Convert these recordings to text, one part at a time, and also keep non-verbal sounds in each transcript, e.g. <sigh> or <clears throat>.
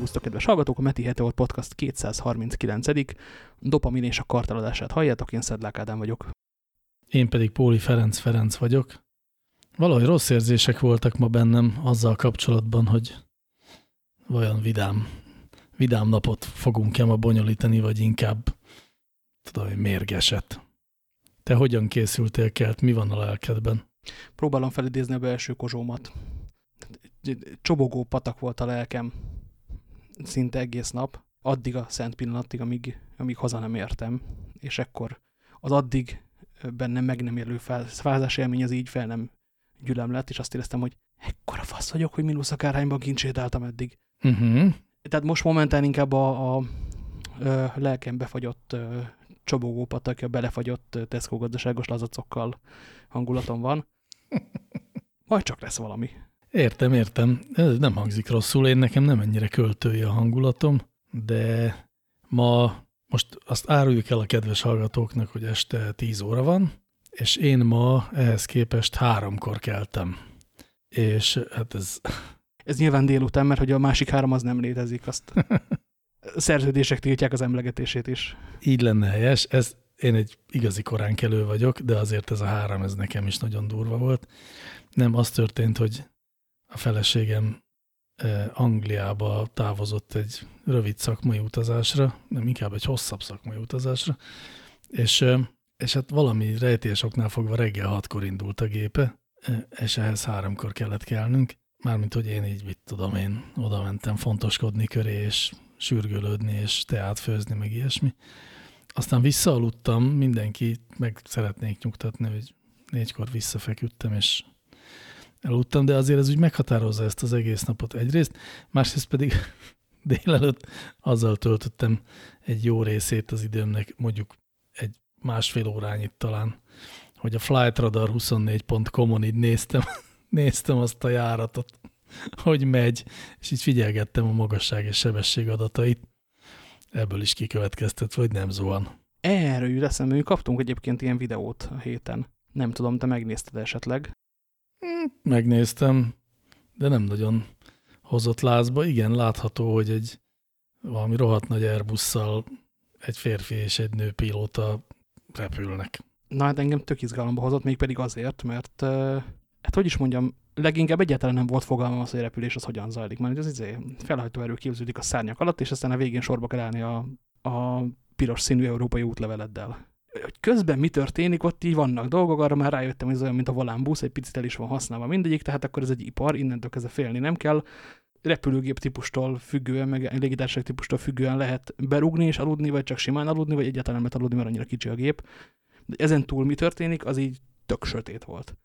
Szervusztok, kedves hallgatók! A Meti Heteor Podcast 239. Dopamin és a kartaladását halljátok, én Szedlák Ádám vagyok. Én pedig Póli Ferenc Ferenc vagyok. Valahogy rossz érzések voltak ma bennem azzal kapcsolatban, hogy vajon vidám, vidám napot fogunk-e ma bonyolítani, vagy inkább tudom, hogy mérgeset. Te hogyan készültél kelt? Mi van a lelkedben? Próbálom felidézni a belső kozsómat. Csobogó patak volt a lelkem szinte egész nap, addig a szent pillanatig, amíg, amíg haza nem értem, és ekkor az addig bennem meg nem élő fázás élmény az így fel nem gyülem lett, és azt éreztem, hogy ekkora fasz vagyok, hogy mínusz akárhányban kincsétáltam eddig. Uh mhm. -huh. Tehát most momentán inkább a, a, a lelkem befagyott csobogó patakja, belefagyott Tesco gazdaságos lazacokkal hangulatom van. <laughs> Majd csak lesz valami. Értem, értem. Ez nem hangzik rosszul, én nekem nem ennyire költői a hangulatom, de ma most azt áruljuk el a kedves hallgatóknak, hogy este 10 óra van, és én ma ehhez képest háromkor keltem. És hát ez... Ez nyilván délután, mert hogy a másik három az nem létezik, azt <laughs> szerződések tiltják az emlegetését is. Így lenne helyes. Ez, én egy igazi koránkelő vagyok, de azért ez a három, ez nekem is nagyon durva volt. Nem, az történt, hogy a feleségem Angliába távozott egy rövid szakmai utazásra, nem inkább egy hosszabb szakmai utazásra, és, és hát valami rejtés oknál fogva reggel hatkor indult a gépe, és ehhez háromkor kellett kelnünk, mármint, hogy én így, mit tudom én, oda mentem fontoskodni köré, és sürgölődni, és teát főzni, meg ilyesmi. Aztán visszaaludtam, mindenki meg szeretnék nyugtatni, hogy négykor visszafeküdtem, és eludtam, de azért ez úgy meghatározza ezt az egész napot egyrészt, másrészt pedig <laughs> délelőtt azzal töltöttem egy jó részét az időmnek, mondjuk egy másfél órányit talán, hogy a flightradar24.com-on így néztem, <laughs> néztem azt a járatot, hogy megy, és így figyelgettem a magasság és sebesség adatait. Ebből is kikövetkeztet, hogy nem zuhan. Erről jut eszembe, mi kaptunk egyébként ilyen videót a héten. Nem tudom, te megnézted esetleg? Megnéztem, de nem nagyon hozott lázba. Igen, látható, hogy egy valami rohadt nagy Airbusszal egy férfi és egy nő pilóta repülnek. Na hát engem tök izgalomba hozott, mégpedig azért, mert hát hogy is mondjam, leginkább egyáltalán nem volt fogalmam az, hogy repülés az hogyan zajlik. Mert az izé felhajtó erő képződik a szárnyak alatt, és aztán a végén sorba kell állni a, a piros színű európai útleveleddel hogy közben mi történik, ott így vannak dolgok, arra már rájöttem, hogy ez olyan, mint a volánbusz, egy picit el is van használva mindegyik, tehát akkor ez egy ipar, innentől kezdve félni nem kell. Repülőgép típustól függően, meg légitársaság típustól függően lehet berúgni és aludni, vagy csak simán aludni, vagy egyáltalán nem lehet aludni, mert annyira kicsi a gép. De ezen túl mi történik, az így tök sötét volt.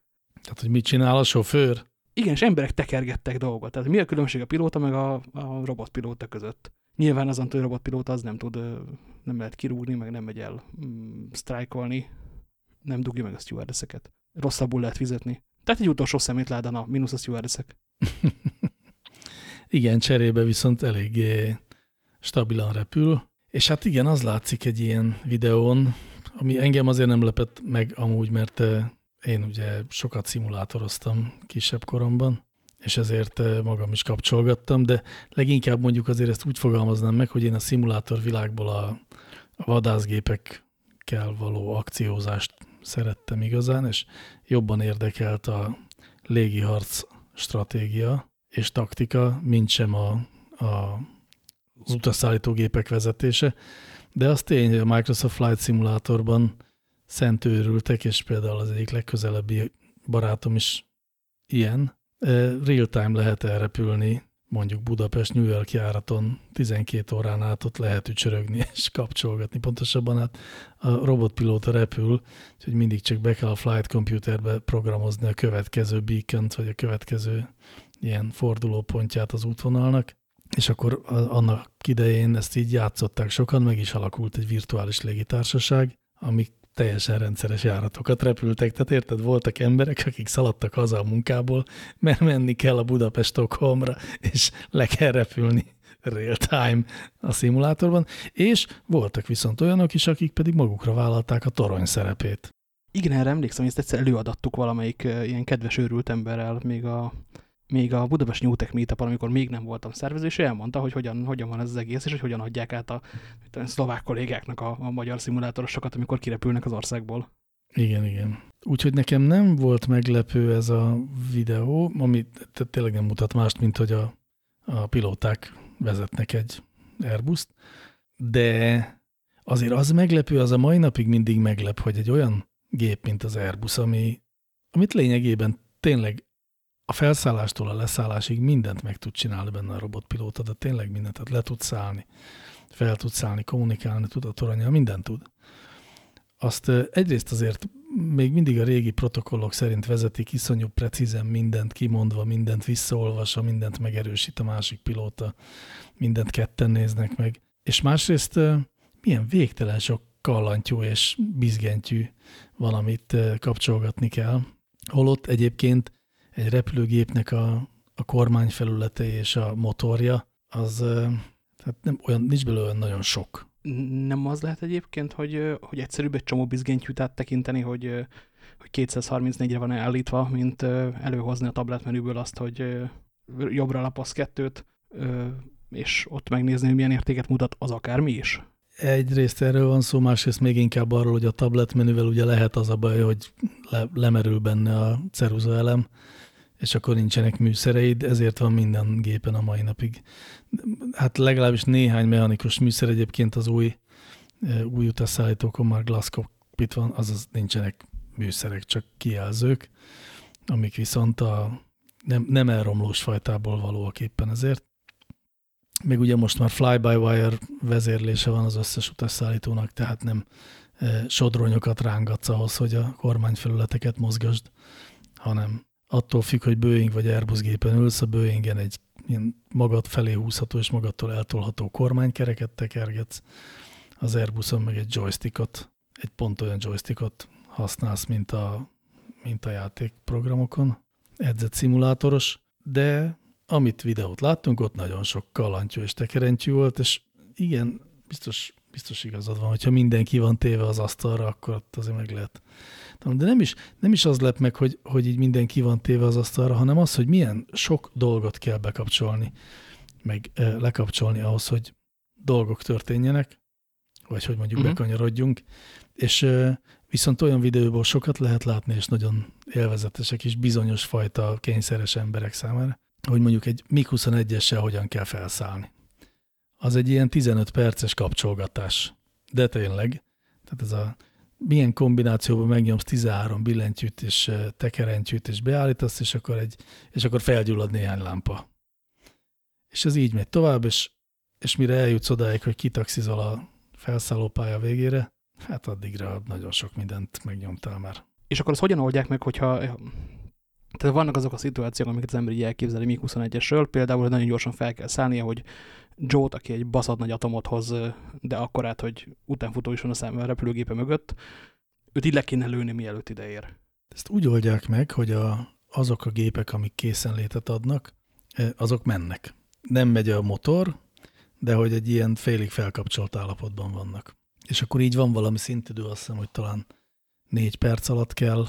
Tehát, hogy mit csinál a sofőr? Igen, és emberek tekergettek dolgot. Tehát mi a különbség a pilóta meg a, a robotpilóta között? Nyilván az hogy robotpilóta az nem tud, nem lehet kirúgni, meg nem megy el mm, sztrájkolni, nem dugja meg a stewardesseket. Rosszabbul lehet fizetni. Tehát egy utolsó szemétládán a mínusz a stewardessek. <laughs> igen, cserébe viszont eléggé stabilan repül. És hát igen, az látszik egy ilyen videón, ami engem azért nem lepett meg amúgy, mert én ugye sokat szimulátoroztam kisebb koromban, és ezért eh, magam is kapcsolgattam, de leginkább mondjuk azért ezt úgy fogalmaznám meg, hogy én a szimulátor világból a, a vadászgépekkel való akciózást szerettem igazán, és jobban érdekelt a légiharc stratégia és taktika, mint sem a, a, az utasszállítógépek vezetése, de az tény, hogy a Microsoft Flight Simulatorban szent őrültek, és például az egyik legközelebbi barátom is ilyen, real-time lehet elrepülni, mondjuk Budapest-New York járaton 12 órán át ott lehet ücsörögni <laughs> és kapcsolgatni. Pontosabban hát a robotpilóta repül, úgyhogy mindig csak be kell a flight computerbe programozni a következő beacon vagy a következő ilyen fordulópontját az útvonalnak, és akkor annak idején ezt így játszották sokan, meg is alakult egy virtuális légitársaság, ami teljesen rendszeres járatokat repültek, tehát érted, voltak emberek, akik szaladtak haza a munkából, mert menni kell a Budapest-Stockholmra, és le kell repülni real-time a szimulátorban, és voltak viszont olyanok is, akik pedig magukra vállalták a torony szerepét. Igen, erre emlékszem, hogy ezt egyszer előadattuk valamelyik ilyen kedves őrült emberrel még a még a Budapest New Tech meetup amikor még nem voltam szervező, és elmondta, hogy hogyan, hogyan van ez az egész, és hogy hogyan adják át a, a szlovák kollégáknak a, a magyar szimulátorosokat, amikor kirepülnek az országból. Igen, igen. Úgyhogy nekem nem volt meglepő ez a videó, ami tényleg nem mutat mást, mint hogy a, a pilóták vezetnek egy Airbus-t, de azért az meglepő, az a mai napig mindig meglep, hogy egy olyan gép, mint az Airbus, ami, amit lényegében tényleg a felszállástól a leszállásig mindent meg tud csinálni benne a robotpilóta, de tényleg mindent, tehát le tud szállni, fel tud szállni, kommunikálni tud a toronyal, mindent tud. Azt egyrészt azért még mindig a régi protokollok szerint vezetik, iszonyú precízen mindent kimondva, mindent visszaolvasva, mindent megerősít a másik pilóta, mindent ketten néznek meg. És másrészt milyen végtelen sok kallantyú és bizgentyű van, amit kapcsolgatni kell. Holott egyébként egy repülőgépnek a, a kormányfelülete és a motorja, az tehát nem olyan, nincs belőle olyan nagyon sok. Nem az lehet egyébként, hogy, hogy egyszerűbb egy csomó bizgentyűt áttekinteni, hogy, hogy 234-re van állítva, mint előhozni a tabletmenüből azt, hogy jobbra lapasz kettőt, és ott megnézni, hogy milyen értéket mutat, az akármi is? Egyrészt erről van szó, másrészt még inkább arról, hogy a tabletmenüvel ugye lehet az a baj, hogy le, lemerül benne a ceruza elem, és akkor nincsenek műszereid, ezért van minden gépen a mai napig. Hát legalábbis néhány mechanikus műszer egyébként az új, új utasszállítókon már glass cockpit van, azaz nincsenek műszerek, csak kijelzők, amik viszont a nem, nem elromlós fajtából valóak éppen ezért. Még ugye most már fly-by-wire vezérlése van az összes utasszállítónak, tehát nem sodronyokat rángatsz ahhoz, hogy a kormányfelületeket mozgasd, hanem attól függ, hogy Boeing vagy Airbus gépen ülsz, a Boeingen egy ilyen magad felé húzható és magadtól eltolható kormánykereket tekergetsz, az Airbuson meg egy joystickot, egy pont olyan joystickot használsz, mint a, mint a játékprogramokon, edzett szimulátoros, de amit videót láttunk, ott nagyon sok kalantyú és tekerentyű volt, és igen, biztos, biztos igazad van, hogyha mindenki van téve az asztalra, akkor ott azért meg lehet de nem is, nem is az lep meg, hogy, hogy így mindenki van téve az asztalra, hanem az, hogy milyen sok dolgot kell bekapcsolni, meg e, lekapcsolni ahhoz, hogy dolgok történjenek, vagy hogy mondjuk uh mhm. -huh. bekanyarodjunk, és e, viszont olyan videóból sokat lehet látni, és nagyon élvezetesek is bizonyos fajta kényszeres emberek számára, hogy mondjuk egy MiG-21-essel hogyan kell felszállni. Az egy ilyen 15 perces kapcsolgatás. De tényleg, tehát ez a milyen kombinációban megnyomsz 13 billentyűt és tekerentyűt, és beállítasz, és akkor, egy, és akkor felgyullad néhány lámpa. És ez így megy tovább, és, és mire eljutsz odáig, hogy kitaxizol a felszállópálya végére, hát addigra nagyon sok mindent megnyomtál már. És akkor azt hogyan oldják meg, hogyha tehát vannak azok a szituációk, amiket az ember így elképzeli mi 21 esről például, hogy nagyon gyorsan fel kell szállnia, hogy Joe-t, aki egy baszat nagy atomot hoz, de akkorát, hogy utánfutó is van a, szám, a repülőgépe mögött, őt így le kéne lőni, mielőtt ideér. Ezt úgy oldják meg, hogy a, azok a gépek, amik készenlétet adnak, azok mennek. Nem megy a motor, de hogy egy ilyen félig felkapcsolt állapotban vannak. És akkor így van valami szintidő, azt hiszem, hogy talán négy perc alatt kell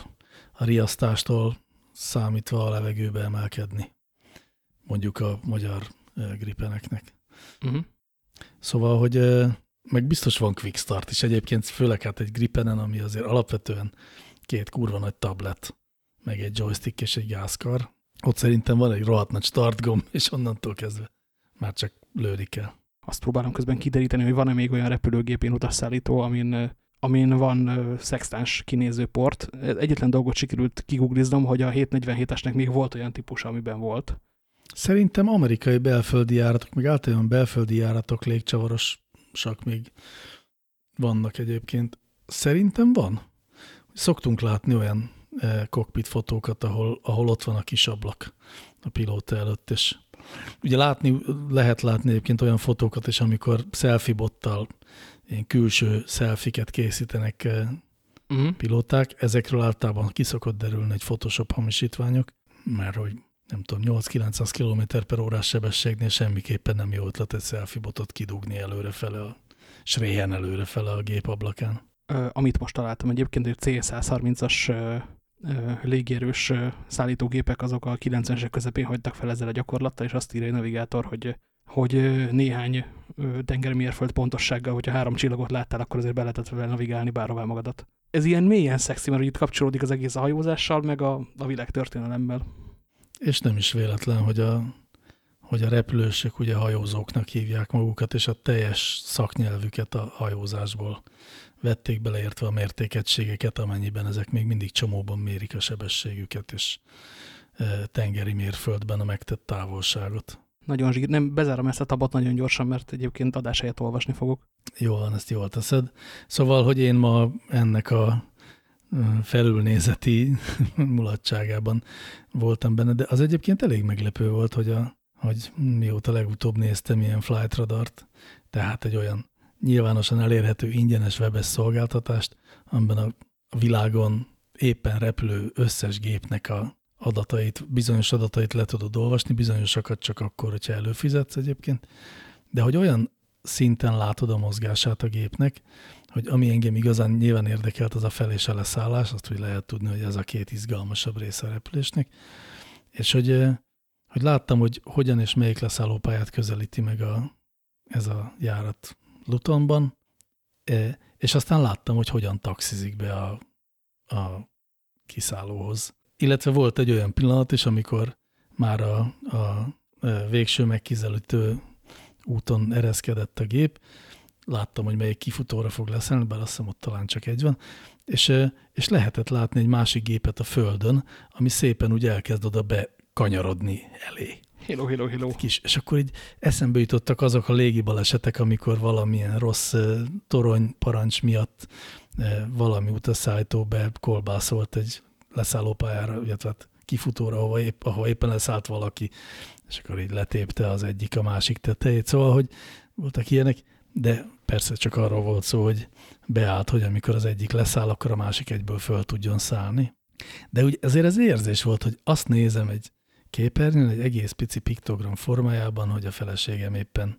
a riasztástól számítva a levegőbe emelkedni. Mondjuk a magyar gripeneknek. Uh mhm. -huh. Szóval, hogy meg biztos van quick start is egyébként, főleg hát egy gripenen, ami azért alapvetően két kurva nagy tablet, meg egy joystick és egy gázkar. Ott szerintem van egy rohadt nagy start gomb, <laughs> és onnantól kezdve már csak lőni kell. Azt próbálom közben kideríteni, hogy van-e még olyan repülőgépén utasszállító, amin, amin van szextáns kinézőport. Egyetlen dolgot sikerült kigugliznom, hogy a 747-esnek még volt olyan típus, amiben volt. Szerintem amerikai belföldi járatok, meg általában belföldi járatok légcsavarosak még vannak egyébként. Szerintem van. Szoktunk látni olyan eh, cockpit fotókat, ahol, ahol ott van a kis ablak a pilóta előtt, és ugye látni, lehet látni egyébként olyan fotókat is, amikor selfie bottal ilyen külső szelfiket készítenek uh -huh. pilóták, ezekről általában kiszokott derülni egy Photoshop hamisítványok, mert hogy nem tudom, 8-900 km per órás sebességnél semmiképpen nem jó ötlet egy selfie botot kidugni előrefele, a, s réhen előrefele a gép ablakán. Amit most találtam egyébként, egy C130-as légierős szállítógépek azok a 90-esek közepén hagytak fel ezzel a gyakorlattal, és azt írja a navigátor, hogy, hogy néhány tengeri mérföld pontossággal, hogyha három csillagot láttál, akkor azért be lehetett vele navigálni bárhová magadat. Ez ilyen mélyen szexi, mert itt kapcsolódik az egész a hajózással, meg a, a világ történelemmel. És nem is véletlen, hogy a, hogy a repülősök ugye hajózóknak hívják magukat, és a teljes szaknyelvüket a hajózásból vették beleértve a mértékegységeket, amennyiben ezek még mindig csomóban mérik a sebességüket, és e, tengeri mérföldben a megtett távolságot. Nagyon zsír. Nem, bezárom ezt a tabot nagyon gyorsan, mert egyébként adás helyett olvasni fogok. Jó van, ezt jól teszed. Szóval, hogy én ma ennek a felülnézeti <laughs> mulatságában voltam benne, de az egyébként elég meglepő volt, hogy, a, hogy mióta legutóbb néztem ilyen flight radart, tehát egy olyan nyilvánosan elérhető ingyenes webes szolgáltatást, amiben a világon éppen repülő összes gépnek a adatait, bizonyos adatait le tudod olvasni, bizonyosakat csak akkor, hogyha előfizetsz egyébként, de hogy olyan szinten látod a mozgását a gépnek, hogy ami engem igazán nyilván érdekelt, az a fel- és a leszállás, azt, hogy lehet tudni, hogy ez a két izgalmasabb része a repülésnek, és hogy, hogy láttam, hogy hogyan és melyik leszállópályát közelíti meg a, ez a járat Lutonban, és aztán láttam, hogy hogyan taxizik be a, a kiszállóhoz. Illetve volt egy olyan pillanat is, amikor már a, a végső megkizelítő úton ereszkedett a gép, láttam, hogy melyik kifutóra fog leszállni, bár azt hiszem ott talán csak egy van, és, és lehetett látni egy másik gépet a földön, ami szépen úgy elkezd oda bekanyarodni elé. Hello, hello, hello. Kis, és akkor így eszembe jutottak azok a légi balesetek, amikor valamilyen rossz torony parancs miatt valami utasszállító be kolbászolt egy leszállópályára, illetve hát kifutóra, ahova, épp, ahova éppen leszállt valaki, és akkor így letépte az egyik a másik tetejét. Szóval, hogy voltak ilyenek, de persze csak arról volt szó, hogy beállt, hogy amikor az egyik leszáll, akkor a másik egyből föl tudjon szállni. De úgy ezért ez érzés volt, hogy azt nézem egy képernyőn, egy egész pici piktogram formájában, hogy a feleségem éppen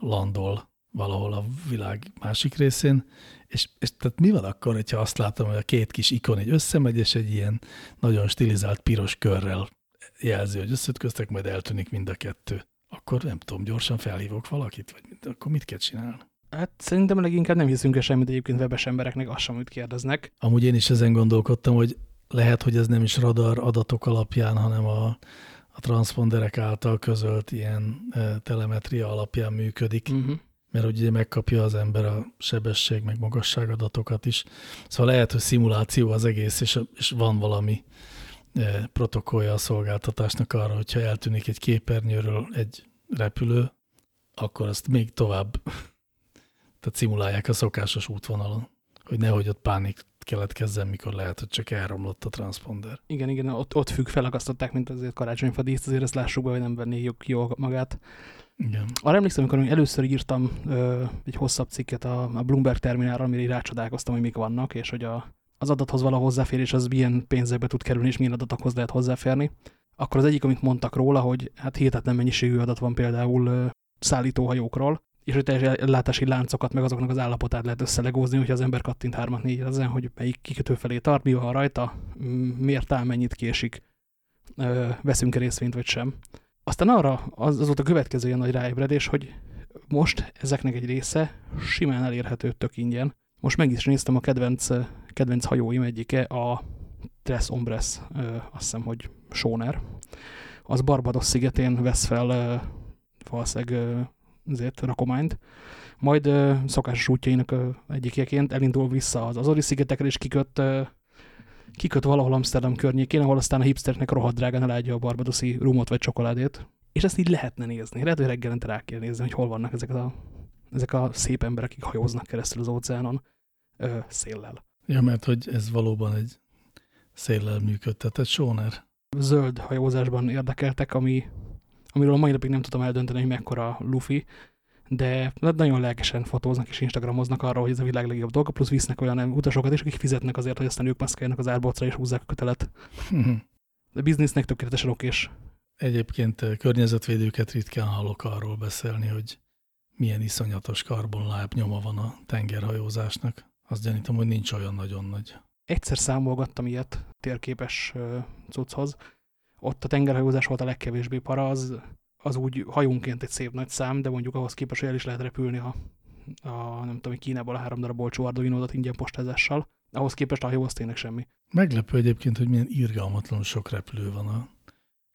landol valahol a világ másik részén, és, és tehát mi van akkor, hogyha azt látom, hogy a két kis ikon egy összemegy, és egy ilyen nagyon stilizált piros körrel jelzi, hogy összetköztek, majd eltűnik mind a kettő. Akkor nem tudom, gyorsan felhívok valakit, vagy akkor mit kell csinálni? Hát szerintem leginkább nem hiszünk -e semmit egyébként webes embereknek, azt sem, amit kérdeznek. Amúgy én is ezen gondolkodtam, hogy lehet, hogy ez nem is radar adatok alapján, hanem a, a transponderek által közölt ilyen e, telemetria alapján működik, uh mhm. -huh. mert ugye megkapja az ember a sebesség, meg magasság adatokat is. Szóval lehet, hogy szimuláció az egész, és, és van valami e, protokollja a szolgáltatásnak arra, hogyha eltűnik egy képernyőről egy repülő, akkor azt még tovább tehát szimulálják a szokásos útvonalon, hogy nehogy ott pánik keletkezzen, mikor lehet, hogy csak elromlott a transponder. Igen, igen, ott, ott függ, felakasztották, mint azért karácsonyfa díszt, azért ezt lássuk be, hogy nem venné jól magát. Igen. Arra emlékszem, amikor először írtam ö, egy hosszabb cikket a, a Bloomberg terminálra, amire rácsodálkoztam, hogy mik vannak, és hogy a, az adathoz való hozzáférés az milyen pénzekbe tud kerülni, és milyen adatokhoz lehet hozzáférni. Akkor az egyik, amit mondtak róla, hogy hát hihetetlen mennyiségű adat van például ö, szállítóhajókról, és hogy ellátási láncokat, meg azoknak az állapotát lehet összelegózni, hogyha az ember kattint hármat négy ezen, hogy melyik kikötő felé tart, mi van rajta, miért áll, mennyit késik, veszünk-e részvényt, vagy sem. Aztán arra az, az volt a következő ilyen nagy ráébredés, hogy most ezeknek egy része simán elérhető tök ingyen. Most meg is néztem a kedvenc, kedvenc hajóim egyike, a Tres Ombres, azt hiszem, hogy Sóner. Az Barbados szigetén vesz fel valószínűleg ezért rakományt. Majd ö, szokásos útjainak ö, egyikeként elindul vissza az Azori-szigetekre, és kiköt, ö, kiköt valahol Amsterdam környékén, ahol aztán a hipsternek rohadt drágán eladja a barbadoszi rumot vagy csokoládét. És ezt így lehetne nézni. Lehet, hogy reggelente rá kell nézni, hogy hol vannak ezek a, ezek a szép emberek, akik hajóznak keresztül az óceánon ö, széllel. Ja, mert hogy ez valóban egy széllel működtetett sóner. Zöld hajózásban érdekeltek, ami amiről a mai napig nem tudom eldönteni, hogy mekkora lufi, de nagyon lelkesen fotóznak és instagramoznak arra, hogy ez a világ legjobb dolga, plusz visznek olyan utasokat is, akik fizetnek azért, hogy aztán ők maszkáljanak az árbocra és húzzák a kötelet. <laughs> De biznisznek tökéletesen okés. Egyébként eh, környezetvédőket ritkán hallok arról beszélni, hogy milyen iszonyatos karbonláb nyoma van a tengerhajózásnak. Azt gyanítom, hogy nincs olyan nagyon nagy. egyszer számolgattam ilyet térképes cucchoz. Ott a tengerhajózás volt a legkevésbé para, az, az úgy hajónként egy szép nagy szám, de mondjuk ahhoz képest, hogy el is lehet repülni a, a nem tudom, Kínából a három darab olcsó Arduino-dat ingyen postázással. Ahhoz képest a hajó az tényleg semmi. Meglepő egyébként, hogy milyen irgalmatlanul sok repülő van a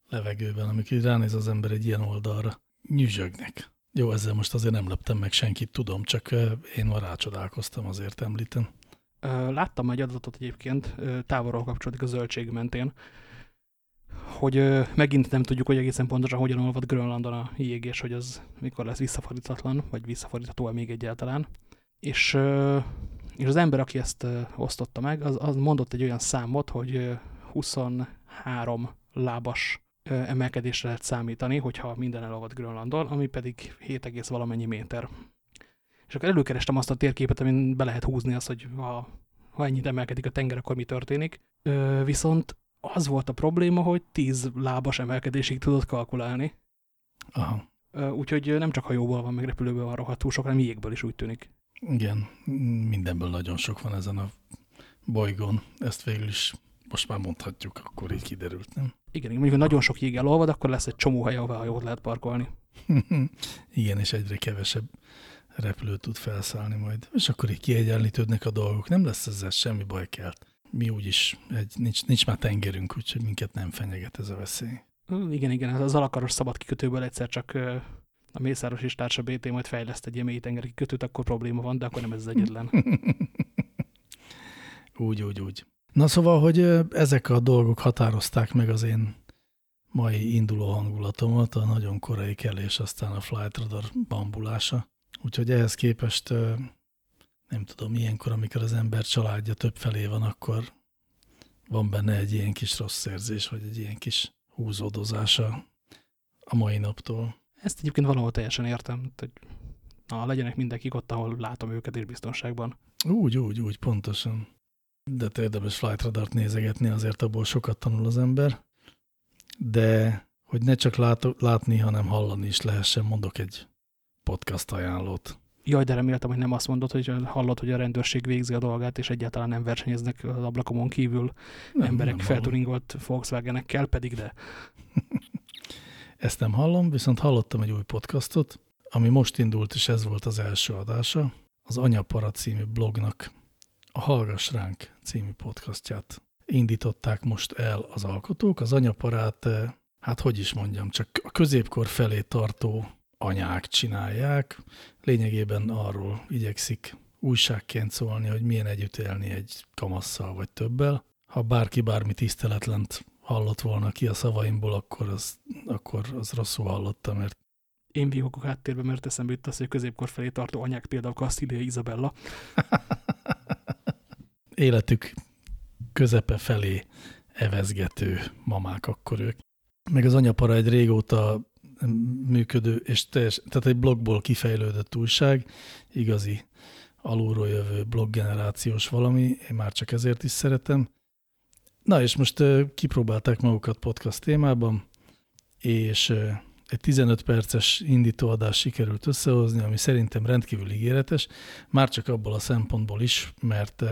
levegőben, amikor ránéz az ember egy ilyen oldalra. Nyüzsögnek. Jó, ezzel most azért nem leptem meg senkit, tudom, csak én ma rácsodálkoztam, azért említem. Láttam egy adatot egyébként, távolról kapcsolódik a zöldség mentén, hogy megint nem tudjuk, hogy egészen pontosan hogyan olvad Grönlandon a jég, és hogy az mikor lesz visszafordítatlan, vagy visszafordítható-e még egyáltalán. És, és az ember, aki ezt osztotta meg, az, az mondott egy olyan számot, hogy 23 lábas emelkedésre lehet számítani, hogyha minden elolvad Grönlandon, ami pedig 7, valamennyi méter. És akkor előkerestem azt a térképet, amin be lehet húzni azt, hogy ha, ha ennyit emelkedik a tenger, akkor mi történik. Ö, viszont az volt a probléma, hogy 10 lábas emelkedésig tudott kalkulálni. Aha. Úgyhogy nem csak hajóból van, meg repülőből van rohadt túl sok, hanem jégből is úgy tűnik. Igen, mindenből nagyon sok van ezen a bolygón. Ezt végül is most már mondhatjuk, akkor így kiderült, nem? Igen, mondjuk, hogy nagyon sok jég elolvad, akkor lesz egy csomó hely, ahová jót lehet parkolni. <laughs> Igen, és egyre kevesebb repülő tud felszállni majd. És akkor így kiegyenlítődnek a dolgok. Nem lesz ezzel semmi baj kelt. Mi úgyis, egy, nincs, nincs már tengerünk, úgyhogy minket nem fenyeget ez a veszély. Igen, igen, az alakaros szabad kikötőből egyszer csak a Mészáros és társa BT majd fejleszt egy ilyen tengeri kikötőt, akkor probléma van, de akkor nem ez az egyetlen. <laughs> úgy, úgy, úgy. Na szóval, hogy ezek a dolgok határozták meg az én mai induló hangulatomat, a nagyon korai kelés, aztán a flight radar bambulása. Úgyhogy ehhez képest nem tudom, ilyenkor, amikor az ember családja több felé van, akkor van benne egy ilyen kis rossz érzés, vagy egy ilyen kis húzódozása a mai naptól. Ezt egyébként valahol teljesen értem, hogy na, legyenek mindenkik ott, ahol látom őket és biztonságban. Úgy, úgy, úgy, pontosan. De érdemes flight radart nézegetni, azért abból sokat tanul az ember. De hogy ne csak lát, látni, hanem hallani is lehessen, mondok egy podcast ajánlót. Jaj, de reméltem, hogy nem azt mondod, hogy hallod, hogy a rendőrség végzi a dolgát, és egyáltalán nem versenyeznek az ablakomon kívül nem, emberek feltuningolt Volkswagenekkel, pedig de. <laughs> Ezt nem hallom, viszont hallottam egy új podcastot, ami most indult, és ez volt az első adása, az Anyapara című blognak a Hallgass ránk című podcastját indították most el az alkotók. Az anyaparát, eh, hát hogy is mondjam, csak a középkor felé tartó anyák csinálják. Lényegében arról igyekszik újságként szólni, hogy milyen együtt élni egy kamasszal vagy többel. Ha bárki bármi tiszteletlent hallott volna ki a szavaimból, akkor az, akkor az rosszul hallotta, mert én vihogok háttérbe, mert eszembe jut az, hogy a középkor felé tartó anyák például Castilla Isabella. <laughs> Életük közepe felé evezgető mamák akkor ők. Meg az anyapara egy régóta működő, és teljes, tehát egy blogból kifejlődött újság, igazi alulról jövő bloggenerációs valami, én már csak ezért is szeretem. Na és most kipróbálták magukat podcast témában, és egy 15 perces indítóadás sikerült összehozni, ami szerintem rendkívül ígéretes, már csak abból a szempontból is, mert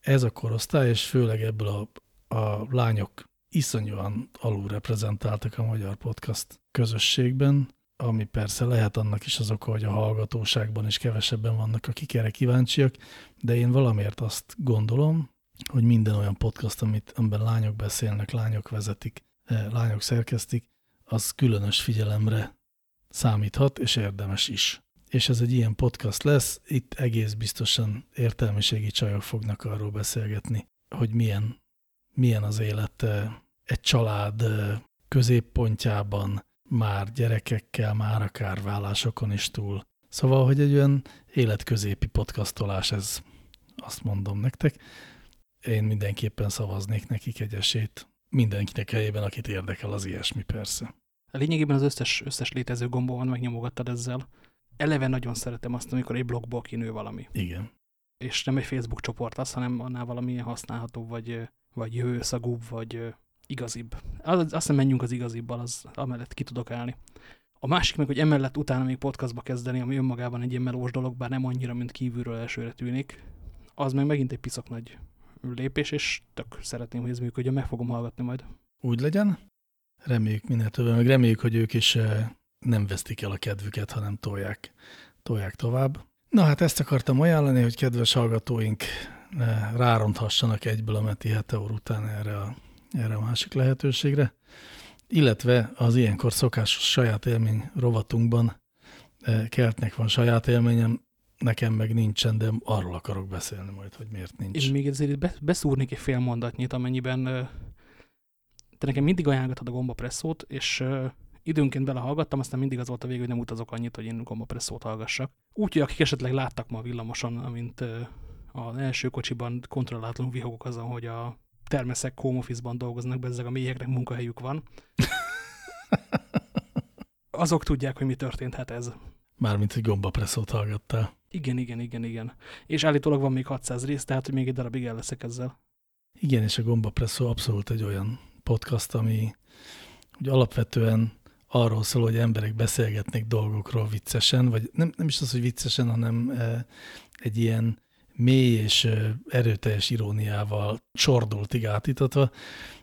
ez a korosztály, és főleg ebből a, a lányok iszonyúan alulreprezentáltak a magyar podcast közösségben, ami persze lehet annak is az oka, hogy a hallgatóságban is kevesebben vannak, akik erre kíváncsiak, de én valamiért azt gondolom, hogy minden olyan podcast, amit, amiben lányok beszélnek, lányok vezetik, eh, lányok szerkesztik, az különös figyelemre számíthat, és érdemes is. És ez egy ilyen podcast lesz, itt egész biztosan értelmiségi csajok fognak arról beszélgetni, hogy milyen milyen az élet egy család középpontjában, már gyerekekkel, már akár vállásokon is túl. Szóval, hogy egy olyan életközépi podcastolás ez, azt mondom nektek. Én mindenképpen szavaznék nekik egy esélyt. Mindenkinek helyében, akit érdekel az ilyesmi persze. A lényegében az összes, összes létező gombon megnyomogattad ezzel. Eleve nagyon szeretem azt, amikor egy blogból kinő valami. Igen. És nem egy Facebook csoport az, hanem annál valamilyen használható, vagy vagy jövőszagúbb, vagy igazibb. Az, azt menjünk az igazibbal, az amellett ki tudok állni. A másik meg, hogy emellett utána még podcastba kezdeni, ami önmagában egy ilyen melós dolog, bár nem annyira, mint kívülről elsőre tűnik, az meg megint egy piszok nagy lépés, és tök szeretném, hogy ez működjön, meg fogom hallgatni majd. Úgy legyen. Reméljük minél többen, meg reméljük, hogy ők is nem vesztik el a kedvüket, hanem tolják, tolják tovább. Na hát ezt akartam ajánlani, hogy kedves hallgatóink ráronthassanak egyből a Meti Heteor után erre a, erre a másik lehetőségre, illetve az ilyenkor szokásos saját élmény rovatunkban keltnek van saját élményem, nekem meg nincsen, de arról akarok beszélni majd, hogy miért nincs. Én még ezért beszúrnék egy fél mondatnyit, amennyiben te nekem mindig ajánlgatod a gombapresszót, és időnként belehallgattam, aztán mindig az volt a végül, hogy nem utazok annyit, hogy én gombapresszót hallgassak. Úgyhogy akik esetleg láttak ma villamoson, amint az első kocsiban kontrollátlanul vihogok azon, hogy a termeszek home office-ban dolgoznak, bezzeg a mélyeknek munkahelyük van. <laughs> Azok tudják, hogy mi történthet ez. Mármint, hogy gombapresszót hallgattál. Igen, igen, igen, igen. És állítólag van még 600 rész, tehát hogy még egy darabig el leszek ezzel. Igen, és a gombapresszó abszolút egy olyan podcast, ami úgy alapvetően arról szól, hogy emberek beszélgetnek dolgokról viccesen, vagy nem, nem is az, hogy viccesen, hanem e, egy ilyen mély és erőteljes iróniával csordultig átítatva,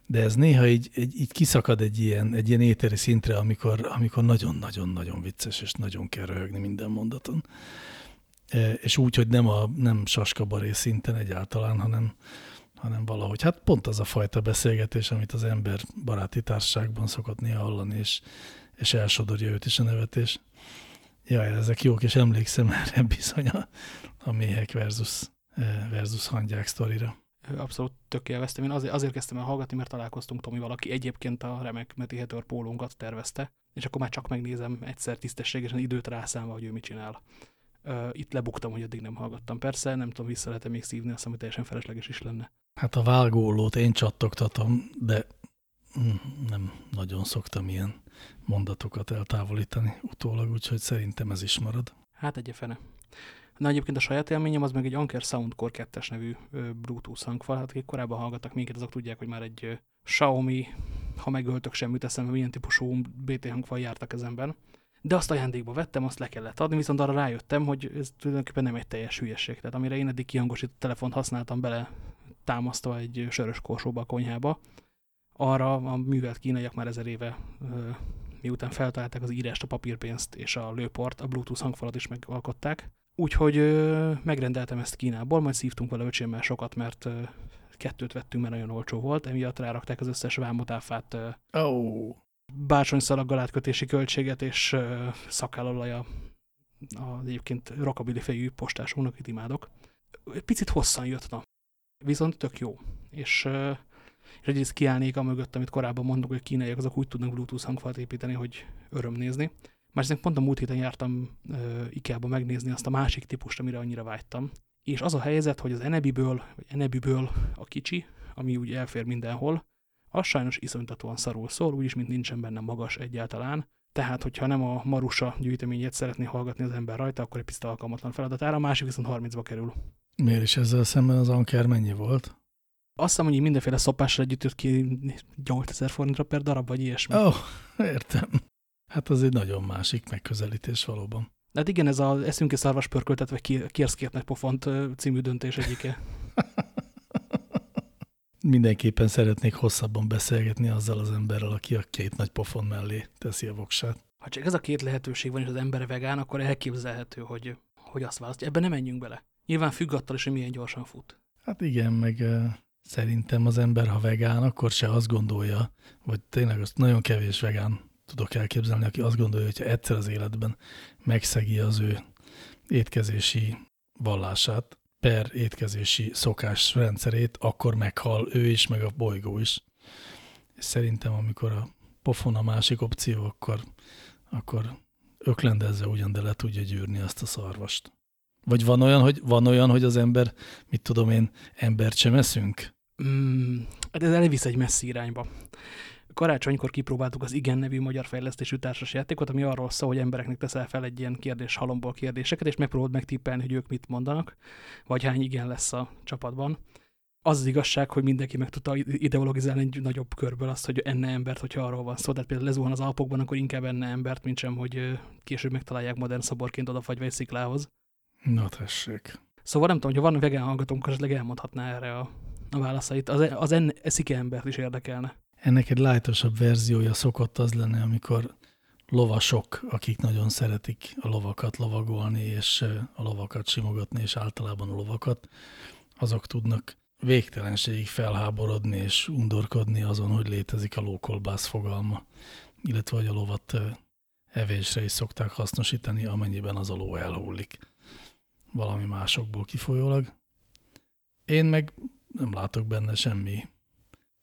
de ez néha így, így, így kiszakad egy ilyen, egy ilyen éteri szintre, amikor amikor nagyon-nagyon-nagyon vicces, és nagyon kell röhögni minden mondaton. E, és úgy, hogy nem a nem saskabaré szinten egyáltalán, hanem, hanem valahogy, hát pont az a fajta beszélgetés, amit az ember baráti társaságban szokott néha hallani, és, és elsodorja őt is a nevetés. Ja, ezek jók, és emlékszem erre bizony a, a méhek versus, e, versus hangyák sztorira. Abszolút tök élveztem. Én azért, azért kezdtem el hallgatni, mert találkoztunk Tomi valaki egyébként a remek Meti Hatter pólónkat tervezte, és akkor már csak megnézem egyszer tisztességesen időt rászámva, hogy ő mit csinál. Itt lebuktam, hogy addig nem hallgattam. Persze, nem tudom, vissza lehet -e még szívni, azt ami teljesen felesleges is lenne. Hát a vágólót én csattogtatom, de mm, nem nagyon szoktam ilyen mondatokat eltávolítani utólag, úgyhogy szerintem ez is marad. Hát egy fene. Na egyébként a saját élményem az meg egy Anker Soundcore 2-es nevű Bluetooth hangfal. Hát akik korábban hallgattak minket, azok tudják, hogy már egy Xiaomi, ha megöltök semmit eszembe, milyen típusú BT hangfal jártak ezenben. De azt ajándékba vettem, azt le kellett adni, viszont arra rájöttem, hogy ez tulajdonképpen nem egy teljes hülyeség. Tehát amire én eddig kihangosított telefont használtam bele támasztva egy sörös korsóba a konyhába, arra a művelt kínaiak már ezer éve, miután feltalálták az írást, a papírpénzt és a lőport, a Bluetooth hangfalat is megalkották. Úgyhogy megrendeltem ezt Kínából, majd szívtunk vele öcsémmel sokat, mert kettőt vettünk, mert nagyon olcsó volt, emiatt rárakták az összes vámotáfát, oh. bársonyszalaggal átkötési költséget és szakállalaj az egyébként rockabilly fejű postásunknak, akit imádok. Picit hosszan jött, na. Viszont tök jó. És, és egyrészt kiállnék a mögött, amit korábban mondok, hogy kínaiak azok úgy tudnak Bluetooth hangfalt építeni, hogy öröm nézni. Másrészt pont a múlt héten jártam uh, IKEA-ba megnézni azt a másik típust, amire annyira vágytam. És az a helyzet, hogy az Enebiből, vagy Enebiből a kicsi, ami úgy elfér mindenhol, az sajnos iszonytatóan szarul szól, úgyis, mint nincsen benne magas egyáltalán. Tehát, hogyha nem a Marusa gyűjteményét szeretné hallgatni az ember rajta, akkor egy picit alkalmatlan feladatára, a másik viszont 30-ba kerül. Miért is ezzel szemben az Anker mennyi volt? Azt hiszem, hogy mindenféle szopásra együtt jött ki 8000 forintra per darab, vagy ilyesmi. Ó, oh, értem. Hát az egy nagyon másik megközelítés valóban. De hát igen, ez az eszünk és szarvas pörköltetve kérsz két nagy pofont című döntés egyike. <laughs> Mindenképpen szeretnék hosszabban beszélgetni azzal az emberrel, aki a két nagy pofon mellé teszi a voksát. Ha csak ez a két lehetőség van, és az ember vegán, akkor elképzelhető, hogy, hogy azt választja. Ebben nem menjünk bele. Nyilván függ attól is, hogy milyen gyorsan fut. Hát igen, meg szerintem az ember, ha vegán, akkor se azt gondolja, vagy tényleg azt nagyon kevés vegán tudok elképzelni, aki azt gondolja, hogy egyszer az életben megszegi az ő étkezési vallását, per étkezési szokás rendszerét, akkor meghal ő is, meg a bolygó is. És szerintem, amikor a pofon a másik opció, akkor, akkor öklendezze ugyan, de le tudja gyűrni azt a szarvast. Vagy van olyan, hogy, van olyan, hogy az ember, mit tudom én, embert sem eszünk? Mm, hát ez elvisz egy messzi irányba karácsonykor kipróbáltuk az Igen nevű magyar fejlesztésű társas játékot, ami arról szól, hogy embereknek teszel fel egy ilyen kérdés halomból kérdéseket, és megpróbálod megtippelni, hogy ők mit mondanak, vagy hány igen lesz a csapatban. Az az igazság, hogy mindenki meg tudta ideologizálni egy nagyobb körből azt, hogy enne embert, hogyha arról van szó. Tehát például lezuhan az Alpokban, akkor inkább enne embert, mint sem, hogy később megtalálják modern szoborként odafagyva egy sziklához. Na tessék. Szóval nem tudom, hogy van vegán hallgatónk, esetleg elmondhatná erre a a válaszait. Az, az en, eszike embert is érdekelne. Ennek egy lájtosabb verziója szokott az lenne, amikor lovasok, akik nagyon szeretik a lovakat lovagolni, és a lovakat simogatni, és általában a lovakat, azok tudnak végtelenségig felháborodni és undorkodni azon, hogy létezik a lókolbász fogalma, illetve hogy a lovat evésre is szokták hasznosítani, amennyiben az a ló elhullik valami másokból kifolyólag. Én meg nem látok benne semmi.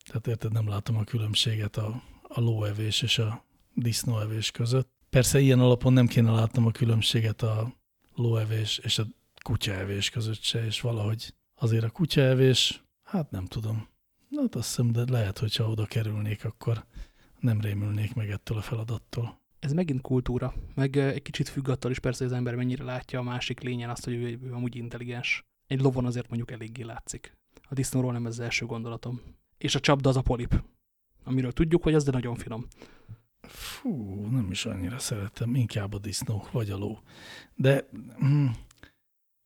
Tehát érted, nem látom a különbséget a, a lóevés és a disznóevés között. Persze ilyen alapon nem kéne látnom a különbséget a lóevés és a kutyaevés között se, és valahogy azért a kutyaevés, hát nem tudom. Hát azt hiszem, de lehet, hogyha oda kerülnék, akkor nem rémülnék meg ettől a feladattól. Ez megint kultúra, meg egy kicsit függ attól is persze, hogy az ember mennyire látja a másik lényen azt, hogy ő, ő amúgy intelligens. Egy lovon azért mondjuk eléggé látszik. A disznóról nem ez az első gondolatom. És a csapda az a polip, amiről tudjuk, hogy az de nagyon finom. Fú, nem is annyira szeretem, inkább a disznó vagy a ló. De hm,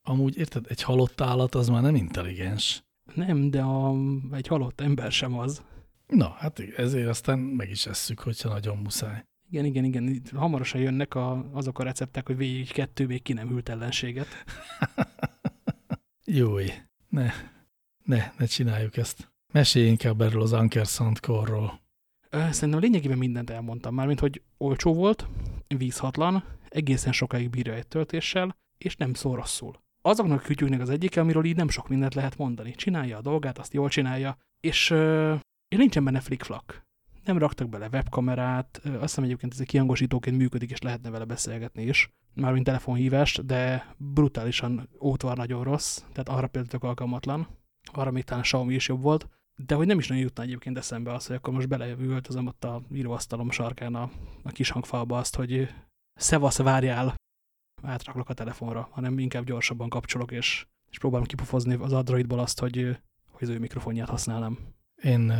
amúgy érted, egy halott állat az már nem intelligens. Nem, de a, egy halott ember sem az. Na, hát ezért aztán meg is esszük, hogyha nagyon muszáj. Igen, igen, igen. Hamarosan jönnek a, azok a receptek, hogy végig kettő még ki nem hűlt ellenséget. <laughs> Jói, ne, ne, ne csináljuk ezt. Mesélj inkább erről az Anker Sandkorról. Szerintem lényegében mindent elmondtam. Mármint, hogy olcsó volt, vízhatlan, egészen sokáig bírja egy töltéssel, és nem szól rosszul. Azoknak a kütyűknek az egyike, amiről így nem sok mindent lehet mondani. Csinálja a dolgát, azt jól csinálja, és, és nincsen benne flickflak. Nem raktak bele webkamerát, azt hiszem egyébként ez egy kihangosítóként működik, és lehetne vele beszélgetni is, mármint telefonhívást, de brutálisan ótvar nagyon rossz, tehát arra például alkalmatlan. Arra még talán Xiaomi is jobb volt de hogy nem is nagyon jutna egyébként eszembe az, hogy akkor most beleültözöm ott a íróasztalom sarkán a, a kis hangfalba azt, hogy szevasz, várjál, átraklok a telefonra, hanem inkább gyorsabban kapcsolok, és, és próbálom kipufozni az Androidból azt, hogy, hogy az ő mikrofonját használnám. Én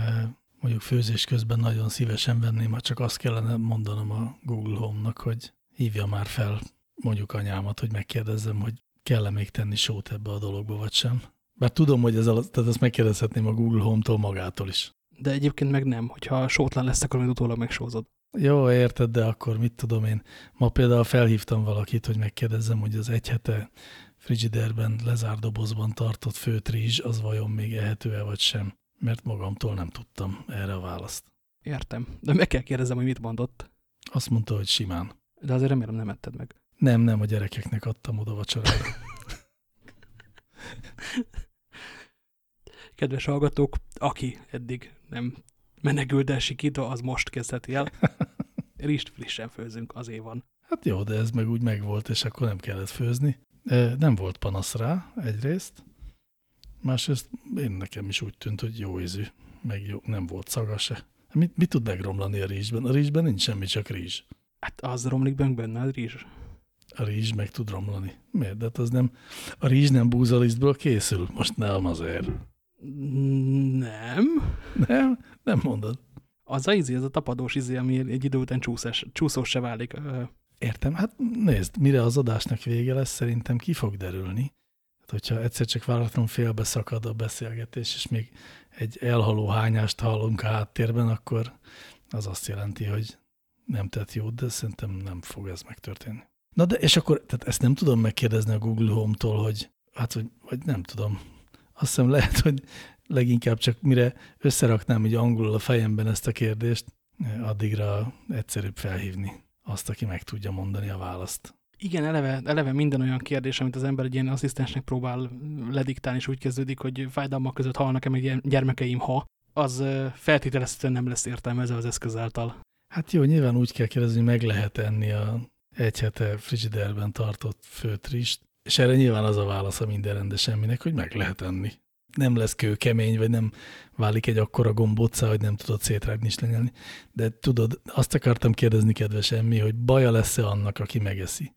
mondjuk főzés közben nagyon szívesen venném, ha csak azt kellene mondanom a Google Home-nak, hogy hívja már fel mondjuk anyámat, hogy megkérdezzem, hogy kell-e még tenni sót ebbe a dologba, vagy sem. Bár tudom, hogy ez alatt, tehát ezt megkérdezhetném a Google Home-tól magától is. De egyébként meg nem, hogyha sótlan lesz, akkor még utólag megsózod. Jó, érted, de akkor mit tudom én. Ma például felhívtam valakit, hogy megkérdezzem, hogy az egy hete frigiderben, lezárt dobozban tartott főt rizs, az vajon még ehető-e vagy sem? Mert magamtól nem tudtam erre a választ. Értem, de meg kell kérdezem, hogy mit mondott. Azt mondta, hogy simán. De azért remélem nem etted meg. Nem, nem, a gyerekeknek adtam oda vacsorára. <laughs> <laughs> kedves hallgatók, aki eddig nem menekült el sikítva, az most kezdheti el. <laughs> Rist frissen főzünk, azért van. Hát jó, de ez meg úgy megvolt, és akkor nem kellett főzni. Nem volt panasz rá egyrészt. Másrészt én nekem is úgy tűnt, hogy jó ízű, meg jó, nem volt szaga se. Mit, mit tud megromlani a rizsben? A rizsben nincs semmi, csak rizs. Hát az romlik benne a rizs. A rizs meg tud romlani. Miért? De hát az nem, a rizs nem búzalisztból készül. Most nem azért. Nem. Nem? Nem mondod. Az a izé, az a tapadós izé, ami egy idő után csúszás, csúszós se válik. Értem, hát nézd, mire az adásnak vége lesz, szerintem ki fog derülni. Hát, hogyha egyszer csak váratlanul félbe szakad a beszélgetés, és még egy elhaló hányást hallunk a háttérben, akkor az azt jelenti, hogy nem tett jót, de szerintem nem fog ez megtörténni. Na de, és akkor, tehát ezt nem tudom megkérdezni a Google Home-tól, hogy hát, hogy, vagy nem tudom, azt hiszem lehet, hogy leginkább csak mire összeraknám így angolul a fejemben ezt a kérdést, addigra egyszerűbb felhívni azt, aki meg tudja mondani a választ. Igen, eleve, eleve minden olyan kérdés, amit az ember egy ilyen asszisztensnek próbál lediktálni, és úgy kezdődik, hogy fájdalmak között halnak-e még gyermekeim, ha, az feltételezhetően nem lesz értelmezve az eszköz által. Hát jó, nyilván úgy kell kérdezni, meg lehet enni a egy hete frigiderben tartott főtrist, és erre nyilván az a válasz a minden rendes semminek, hogy meg lehet enni. Nem lesz kőkemény, vagy nem válik egy akkora gombóca, hogy nem tudod szétrágni is lenyelni. De tudod, azt akartam kérdezni, kedves emmi, hogy baja lesz-e annak, aki megeszi.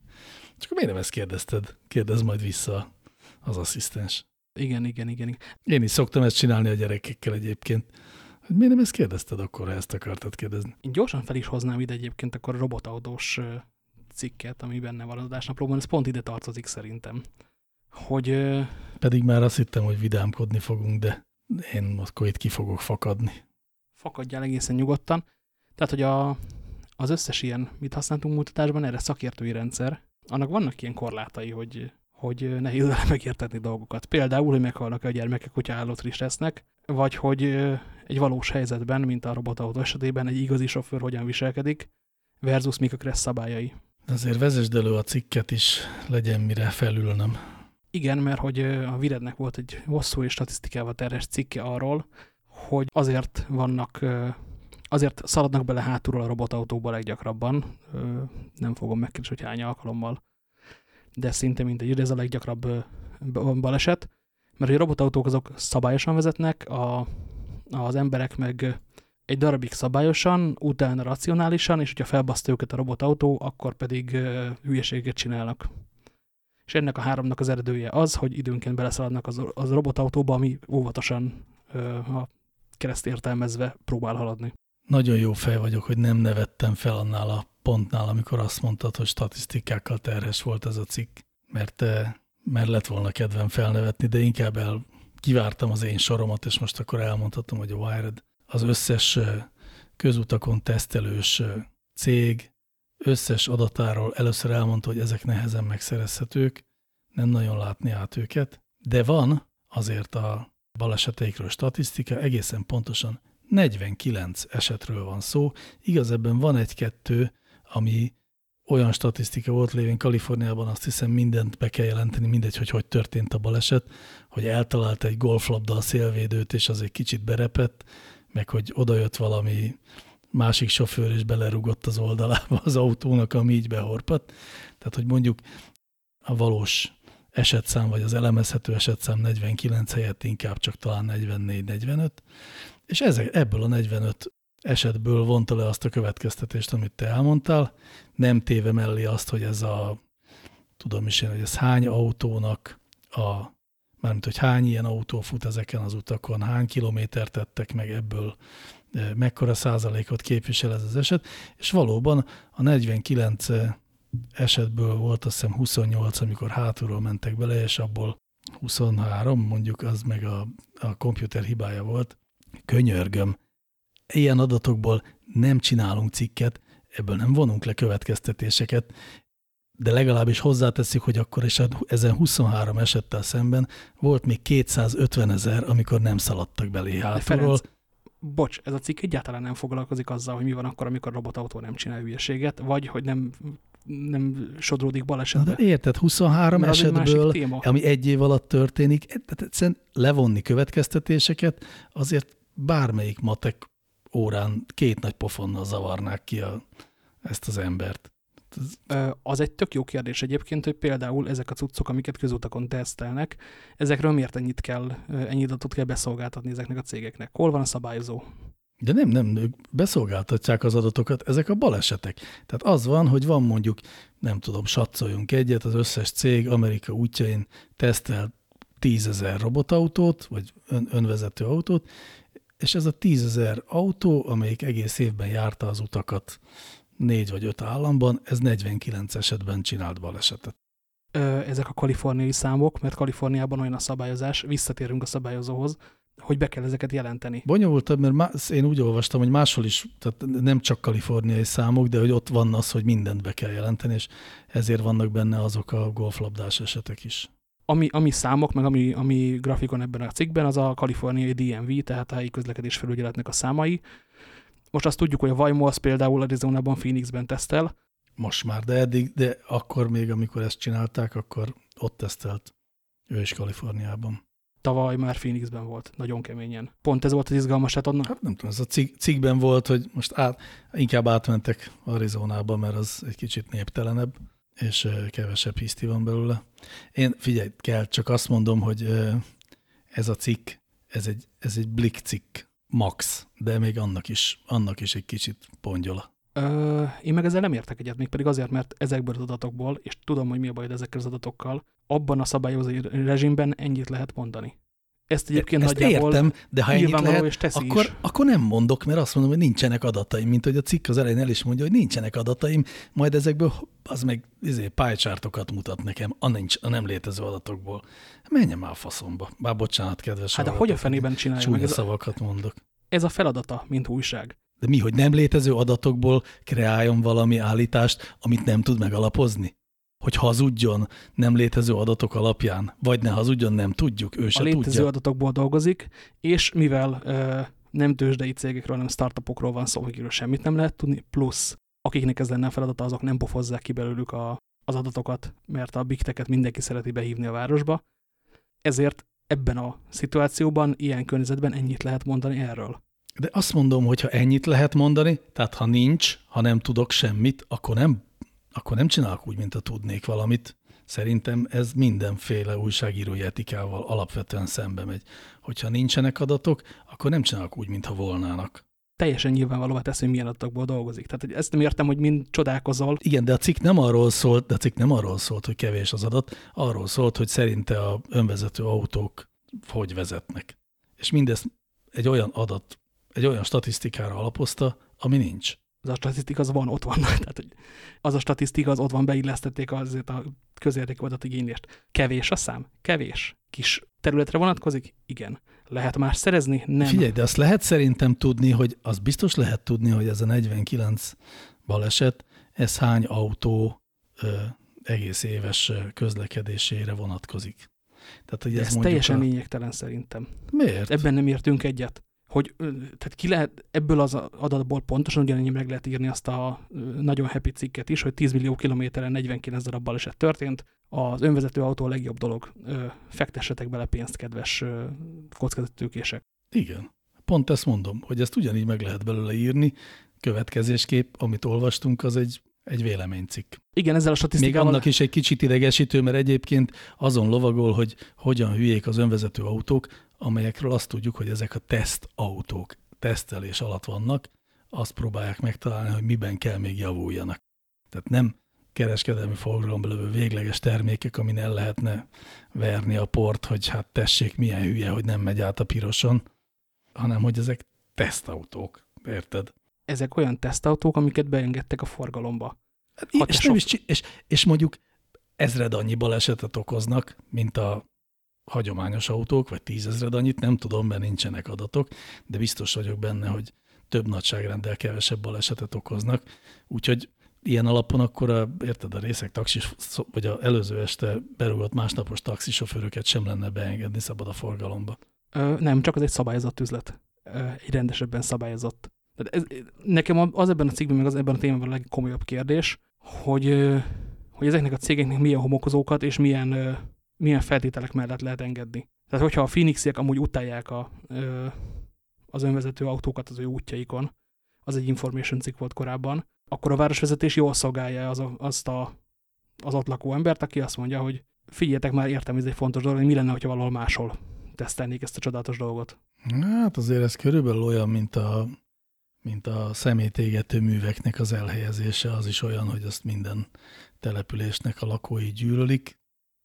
Csak miért nem ezt kérdezted? Kérdez majd vissza az asszisztens. Igen, igen, igen. Én is szoktam ezt csinálni a gyerekekkel egyébként. Hogy miért nem ezt kérdezted akkor, ha ezt akartad kérdezni? Én gyorsan fel is hoznám ide egyébként akkor a robotautós cikket, ami benne van az adásnaplóban, ez pont ide tartozik szerintem. Hogy... Pedig már azt hittem, hogy vidámkodni fogunk, de én akkor itt ki fogok fakadni. Fakadjál egészen nyugodtan. Tehát, hogy a, az összes ilyen, mit használtunk mutatásban, erre szakértői rendszer, annak vannak ilyen korlátai, hogy, hogy nehéz vele megértetni dolgokat. Például, hogy meghalnak a gyermekek, hogyha állott is lesznek, vagy hogy egy valós helyzetben, mint a robotautó esetében, egy igazi sofőr hogyan viselkedik, versus mik a kressz szabályai. Azért vezesd elő a cikket is, legyen mire felülnöm. Igen, mert hogy a Virednek volt egy hosszú és statisztikával terhes cikke arról, hogy azért vannak, azért szaladnak bele hátulról a robotautóba leggyakrabban. Nem fogom megkérdezni, hogy hány alkalommal, de szinte mindegy, ez a leggyakrabb baleset, mert a robotautók azok szabályosan vezetnek, a, az emberek meg egy darabig szabályosan, utána racionálisan, és hogyha felbasztja őket a robotautó, akkor pedig hülyeséget csinálnak. És ennek a háromnak az eredője az, hogy időnként beleszaladnak az, az robotautóba, ami óvatosan, a kereszt értelmezve próbál haladni. Nagyon jó fej vagyok, hogy nem nevettem fel annál a pontnál, amikor azt mondtad, hogy statisztikákkal terhes volt ez a cikk, mert, mert lett volna kedvem felnevetni, de inkább el kivártam az én soromat, és most akkor elmondhatom, hogy a Wired az összes közutakon tesztelős cég összes adatáról először elmondta, hogy ezek nehezen megszerezhetők, nem nagyon látni át őket, de van azért a baleseteikről statisztika, egészen pontosan 49 esetről van szó, igaz ebben van egy-kettő, ami olyan statisztika volt lévén Kaliforniában, azt hiszem mindent be kell jelenteni, mindegy, hogy hogy történt a baleset, hogy eltalált egy golflabda a szélvédőt, és az egy kicsit berepett, meg hogy odajött valami másik sofőr, és belerugott az oldalába az autónak, ami így behorpat. Tehát, hogy mondjuk a valós esetszám, vagy az elemezhető esetszám 49 helyett inkább csak talán 44-45, és ezek, ebből a 45 esetből vonta le azt a következtetést, amit te elmondtál, nem téve mellé azt, hogy ez a, tudom is én, hogy ez hány autónak a, mármint, hogy hány ilyen autó fut ezeken az utakon, hány kilométert tettek meg ebből, e, mekkora százalékot képvisel ez az eset, és valóban a 49 esetből volt azt hiszem 28, amikor hátulról mentek bele, és abból 23, mondjuk az meg a, a komputer hibája volt. Könyörgöm, ilyen adatokból nem csinálunk cikket, ebből nem vonunk le következtetéseket, de legalábbis hozzáteszik, hogy akkor is ezen 23 esettel szemben volt még 250 ezer, amikor nem szaladtak belé hátulról. Ferenc, bocs, ez a cikk egyáltalán nem foglalkozik azzal, hogy mi van akkor, amikor robotautó nem csinál hülyeséget, vagy hogy nem nem sodródik balesetbe. De érted, 23 Mert esetből, ami egy év alatt történik, egyszerűen levonni következtetéseket, azért bármelyik matek órán két nagy pofonnal zavarnák ki a, ezt az embert. Az egy tök jó kérdés egyébként, hogy például ezek a cuccok, amiket közutakon tesztelnek, ezekről miért ennyit kell, ennyi adatot kell beszolgáltatni ezeknek a cégeknek? Hol van a szabályozó? De nem, nem, ők beszolgáltatják az adatokat, ezek a balesetek. Tehát az van, hogy van mondjuk, nem tudom, satcoljunk egyet, az összes cég Amerika útjain tesztel tízezer robotautót, vagy ön, önvezető autót, és ez a tízezer autó, amelyik egész évben járta az utakat négy vagy öt államban, ez 49 esetben csinált balesetet. Ezek a kaliforniai számok, mert Kaliforniában olyan a szabályozás, visszatérünk a szabályozóhoz, hogy be kell ezeket jelenteni. Bonyolultabb, mert más, én úgy olvastam, hogy máshol is, tehát nem csak kaliforniai számok, de hogy ott van az, hogy mindent be kell jelenteni, és ezért vannak benne azok a golflabdás esetek is. Ami, ami számok, meg ami, ami grafikon ebben a cikkben, az a kaliforniai DMV, tehát a helyi közlekedés felügyeletnek a számai. Most azt tudjuk, hogy a Waymo például Arizonában, Phoenixben tesztel. Most már, de eddig, de akkor még, amikor ezt csinálták, akkor ott tesztelt. Ő is Kaliforniában tavaly már Phoenixben volt, nagyon keményen. Pont ez volt az izgalmas, hát onnan... Hát nem tudom, ez a cikkben volt, hogy most át, inkább átmentek Arizonába, mert az egy kicsit néptelenebb, és kevesebb hiszti van belőle. Én figyelj, kell, csak azt mondom, hogy ez a cikk, ez egy, ez egy blik cikk, max, de még annak is, annak is egy kicsit pongyola. Ö, én meg ezzel nem értek egyet, még pedig azért, mert ezekből az adatokból, és tudom, hogy mi a baj ezekkel az adatokkal, abban a szabályozó rezsimben ennyit lehet mondani. Ezt egyébként Ezt nagyjából értem, de ha ennyit lehet, és teszi akkor, is. akkor nem mondok, mert azt mondom, hogy nincsenek adataim, mint hogy a cikk az elején el is mondja, hogy nincsenek adataim, majd ezekből az meg izé, pálycsártokat mutat nekem, a, nincs, a nem létező adatokból. Menjem már a faszomba. Bár bocsánat, kedves Hát de hogy a fenében csinálja Csúnya meg? Ez a, szavakat mondok. ez a feladata, mint újság. De mi, hogy nem létező adatokból kreáljon valami állítást, amit nem tud megalapozni? Hogy hazudjon nem létező adatok alapján, vagy ne hazudjon, nem tudjuk, ő A se létező tudja. adatokból dolgozik, és mivel ö, nem tőzsdei cégekről, hanem startupokról van szó, akikről semmit nem lehet tudni, plusz akiknek ez lenne a feladata, azok nem pofozzák ki belőlük a, az adatokat, mert a big tech-et mindenki szereti behívni a városba. Ezért ebben a szituációban, ilyen környezetben ennyit lehet mondani erről. De azt mondom, hogy ha ennyit lehet mondani, tehát ha nincs, ha nem tudok semmit, akkor nem, akkor nem csinálok úgy, mint a tudnék valamit. Szerintem ez mindenféle újságírói etikával alapvetően szembe megy. Hogyha nincsenek adatok, akkor nem csinálok úgy, mintha volnának. Teljesen nyilvánvalóvá tesz, hogy milyen adatokból dolgozik. Tehát hogy ezt nem értem, hogy mind csodálkozol. Igen, de a cikk nem arról szólt, de a cikk nem arról szólt, hogy kevés az adat, arról szólt, hogy szerinte a önvezető autók hogy vezetnek. És mindezt egy olyan adat, egy olyan statisztikára alapozta, ami nincs. Az a statisztika az van, ott van. <laughs> Tehát, hogy az a statisztika az ott van, beillesztették azért a közérdekű adatigénylést. Kevés a szám? Kevés. Kis területre vonatkozik? Igen. Lehet más szerezni? Nem. Figyelj, de azt lehet szerintem tudni, hogy az biztos lehet tudni, hogy ez a 49 baleset, ez hány autó ö, egész éves közlekedésére vonatkozik. Tehát, hogy ez, ez teljesen a... lényegtelen szerintem. Miért? Ebben nem értünk egyet. Hogy, tehát ki lehet, ebből az adatból pontosan ugyanennyi meg lehet írni azt a nagyon happy cikket is, hogy 10 millió kilométeren 49 darab baleset történt. Az önvezető autó a legjobb dolog. Fektessetek bele pénzt, kedves kockázatőkések. Igen. Pont ezt mondom, hogy ezt ugyanígy meg lehet belőle írni. Következésképp, amit olvastunk, az egy, egy véleménycikk. Igen, ezzel a Még statisztikával... annak is egy kicsit idegesítő, mert egyébként azon lovagol, hogy hogyan hülyék az önvezető autók, amelyekről azt tudjuk, hogy ezek a tesztautók tesztelés alatt vannak, azt próbálják megtalálni, hogy miben kell még javuljanak. Tehát nem kereskedelmi forgalomba lövő végleges termékek, amin el lehetne verni a port, hogy hát tessék, milyen hülye, hogy nem megy át a piroson, hanem hogy ezek tesztautók, érted? Ezek olyan tesztautók, amiket beengedtek a forgalomba. Hát, és, nem is, és, és mondjuk ezred annyi balesetet okoznak, mint a hagyományos autók, vagy tízezred annyit, nem tudom, mert nincsenek adatok, de biztos vagyok benne, hogy több nagyságrenddel kevesebb balesetet okoznak. Úgyhogy ilyen alapon akkor, a, érted, a részek taxis, vagy a előző este berúgott másnapos taxisofőröket sem lenne beengedni szabad a forgalomba. Ö, nem, csak az egy szabályozott üzlet. Ö, egy rendesebben szabályozott. Tehát ez, nekem az ebben a cikkben, meg az ebben a témában a legkomolyabb kérdés, hogy, hogy ezeknek a cégeknek milyen homokozókat és milyen, milyen feltételek mellett lehet engedni. Tehát hogyha a Phoenixiek amúgy utálják a, az önvezető autókat az ő útjaikon, az egy information cikk volt korábban, akkor a városvezetés jól szolgálja az a, azt a, az ott lakó embert, aki azt mondja, hogy figyeljetek már, értem, ez egy fontos dolog, hogy mi lenne, hogyha valahol máshol tesztelnék ezt a csodálatos dolgot. Hát azért ez körülbelül olyan, mint a, mint a szemétégető műveknek az elhelyezése, az is olyan, hogy azt minden településnek a lakói gyűlölik,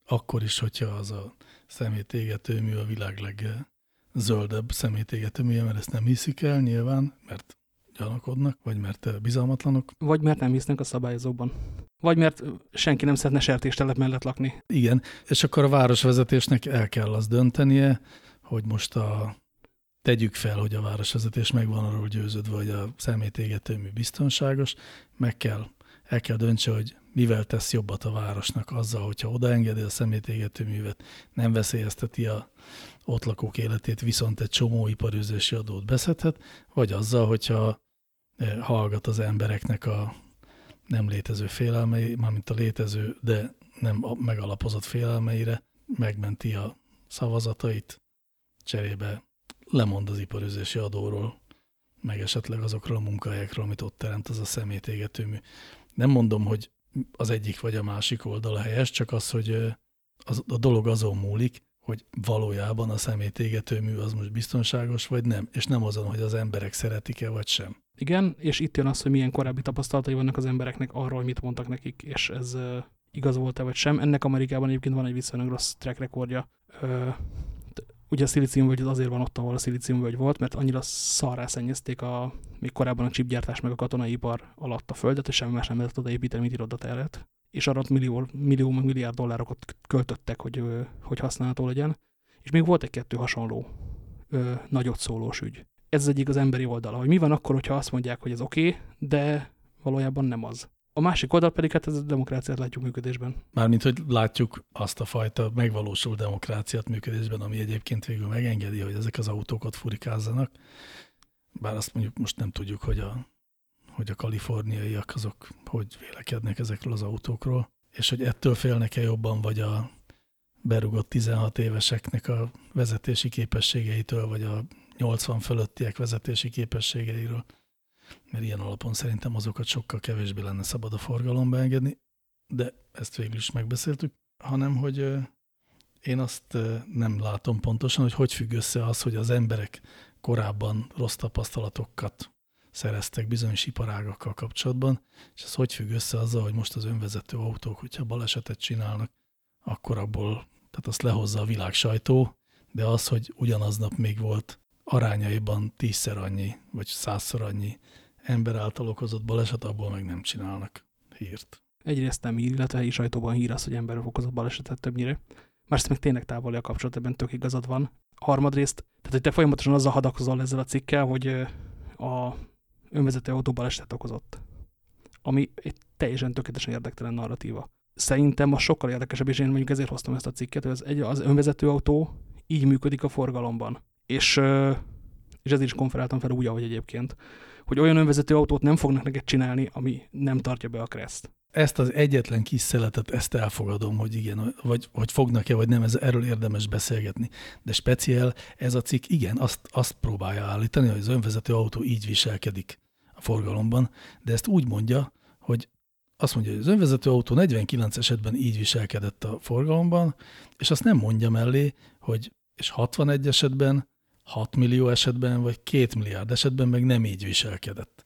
akkor is, hogyha az a szemétégető mű a világ legzöldebb szemétégető műje, mert ezt nem hiszik el nyilván, mert gyanakodnak, vagy mert bizalmatlanok. Vagy mert nem hisznek a szabályozóban. Vagy mert senki nem szeretne sertéstelep mellett lakni. Igen, és akkor a városvezetésnek el kell az döntenie, hogy most a tegyük fel, hogy a városvezetés meg van arról győződve, hogy a szemétégetőmű biztonságos, meg kell, el kell döntse, hogy mivel tesz jobbat a városnak azzal, hogyha odaengedi a szemétégetőművet, nem veszélyezteti a ott lakók életét, viszont egy csomó iparűzési adót beszedhet, vagy azzal, hogyha eh, hallgat az embereknek a nem létező félelmei, mármint a létező, de nem megalapozott félelmeire, megmenti a szavazatait, cserébe lemond az iparüzési adóról, meg esetleg azokról a munkahelyekről, amit ott teremt az a szemétégetőmű. Nem mondom, hogy az egyik vagy a másik oldal helyes, csak az, hogy az, a dolog azon múlik, hogy valójában a szemétégetőmű az most biztonságos, vagy nem, és nem azon, hogy az emberek szeretik-e, vagy sem. Igen, és itt jön az, hogy milyen korábbi tapasztalatai vannak az embereknek arról, hogy mit mondtak nekik, és ez igaz volt-e vagy sem. Ennek Amerikában egyébként van egy viszonylag rossz track rekordja. Ugye a szilíciumvölgy az azért van ott, ahol a szilíciumvölgy volt, mert annyira szarrá szennyezték a, még korábban a csipgyártás meg a katonai ipar alatt a földet, és semmi más nem lehetett odaépíteni, mint irodateret. És arra millió, millió, milliárd dollárokat költöttek, hogy, hogy használható legyen. És még volt egy-kettő hasonló ö, nagyot szólós ügy. Ez az egyik az emberi oldala, hogy mi van akkor, hogyha azt mondják, hogy ez oké, okay, de valójában nem az. A másik oldal pedig hát ez a demokráciát látjuk működésben. Mármint, hogy látjuk azt a fajta megvalósul demokráciát működésben, ami egyébként végül megengedi, hogy ezek az autókat furikázzanak. Bár azt mondjuk most nem tudjuk, hogy a, hogy a kaliforniaiak azok hogy vélekednek ezekről az autókról, és hogy ettől félnek-e jobban, vagy a berugott 16 éveseknek a vezetési képességeitől, vagy a 80 fölöttiek vezetési képességeiről mert ilyen alapon szerintem azokat sokkal kevésbé lenne szabad a forgalomba engedni, de ezt végül is megbeszéltük, hanem hogy én azt nem látom pontosan, hogy hogy függ össze az, hogy az emberek korábban rossz tapasztalatokat szereztek bizonyos iparágakkal kapcsolatban, és ez hogy függ össze azzal, hogy most az önvezető autók, hogyha balesetet csinálnak, akkor abból, tehát azt lehozza a világ sajtó, de az, hogy ugyanaznap még volt arányaiban tízszer annyi, vagy százszor annyi ember által okozott baleset, abból meg nem csinálnak hírt. Egyrészt nem hír, illetve helyi sajtóban hír az, hogy ember okozott balesetet többnyire. Másrészt meg tényleg távoli a kapcsolat, ebben tök igazad van. Harmadrészt, tehát hogy te folyamatosan azzal hadakozol ezzel a cikkel, hogy a önvezető autó balesetet okozott. Ami egy teljesen tökéletesen érdektelen narratíva. Szerintem a sokkal érdekesebb, és én mondjuk ezért hoztam ezt a cikket, hogy az, egy, az önvezető autó így működik a forgalomban. És, és ezért is konferáltam fel úgy, ahogy egyébként, hogy olyan önvezető autót nem fognak neked csinálni, ami nem tartja be a kreszt. Ezt az egyetlen kis szeletet, ezt elfogadom, hogy igen, vagy hogy fognak-e, vagy nem, ez, erről érdemes beszélgetni. De speciál ez a cikk, igen, azt, azt próbálja állítani, hogy az önvezető autó így viselkedik a forgalomban, de ezt úgy mondja, hogy azt mondja, hogy az önvezető autó 49 esetben így viselkedett a forgalomban, és azt nem mondja mellé, hogy és 61 esetben 6 millió esetben, vagy 2 milliárd esetben meg nem így viselkedett.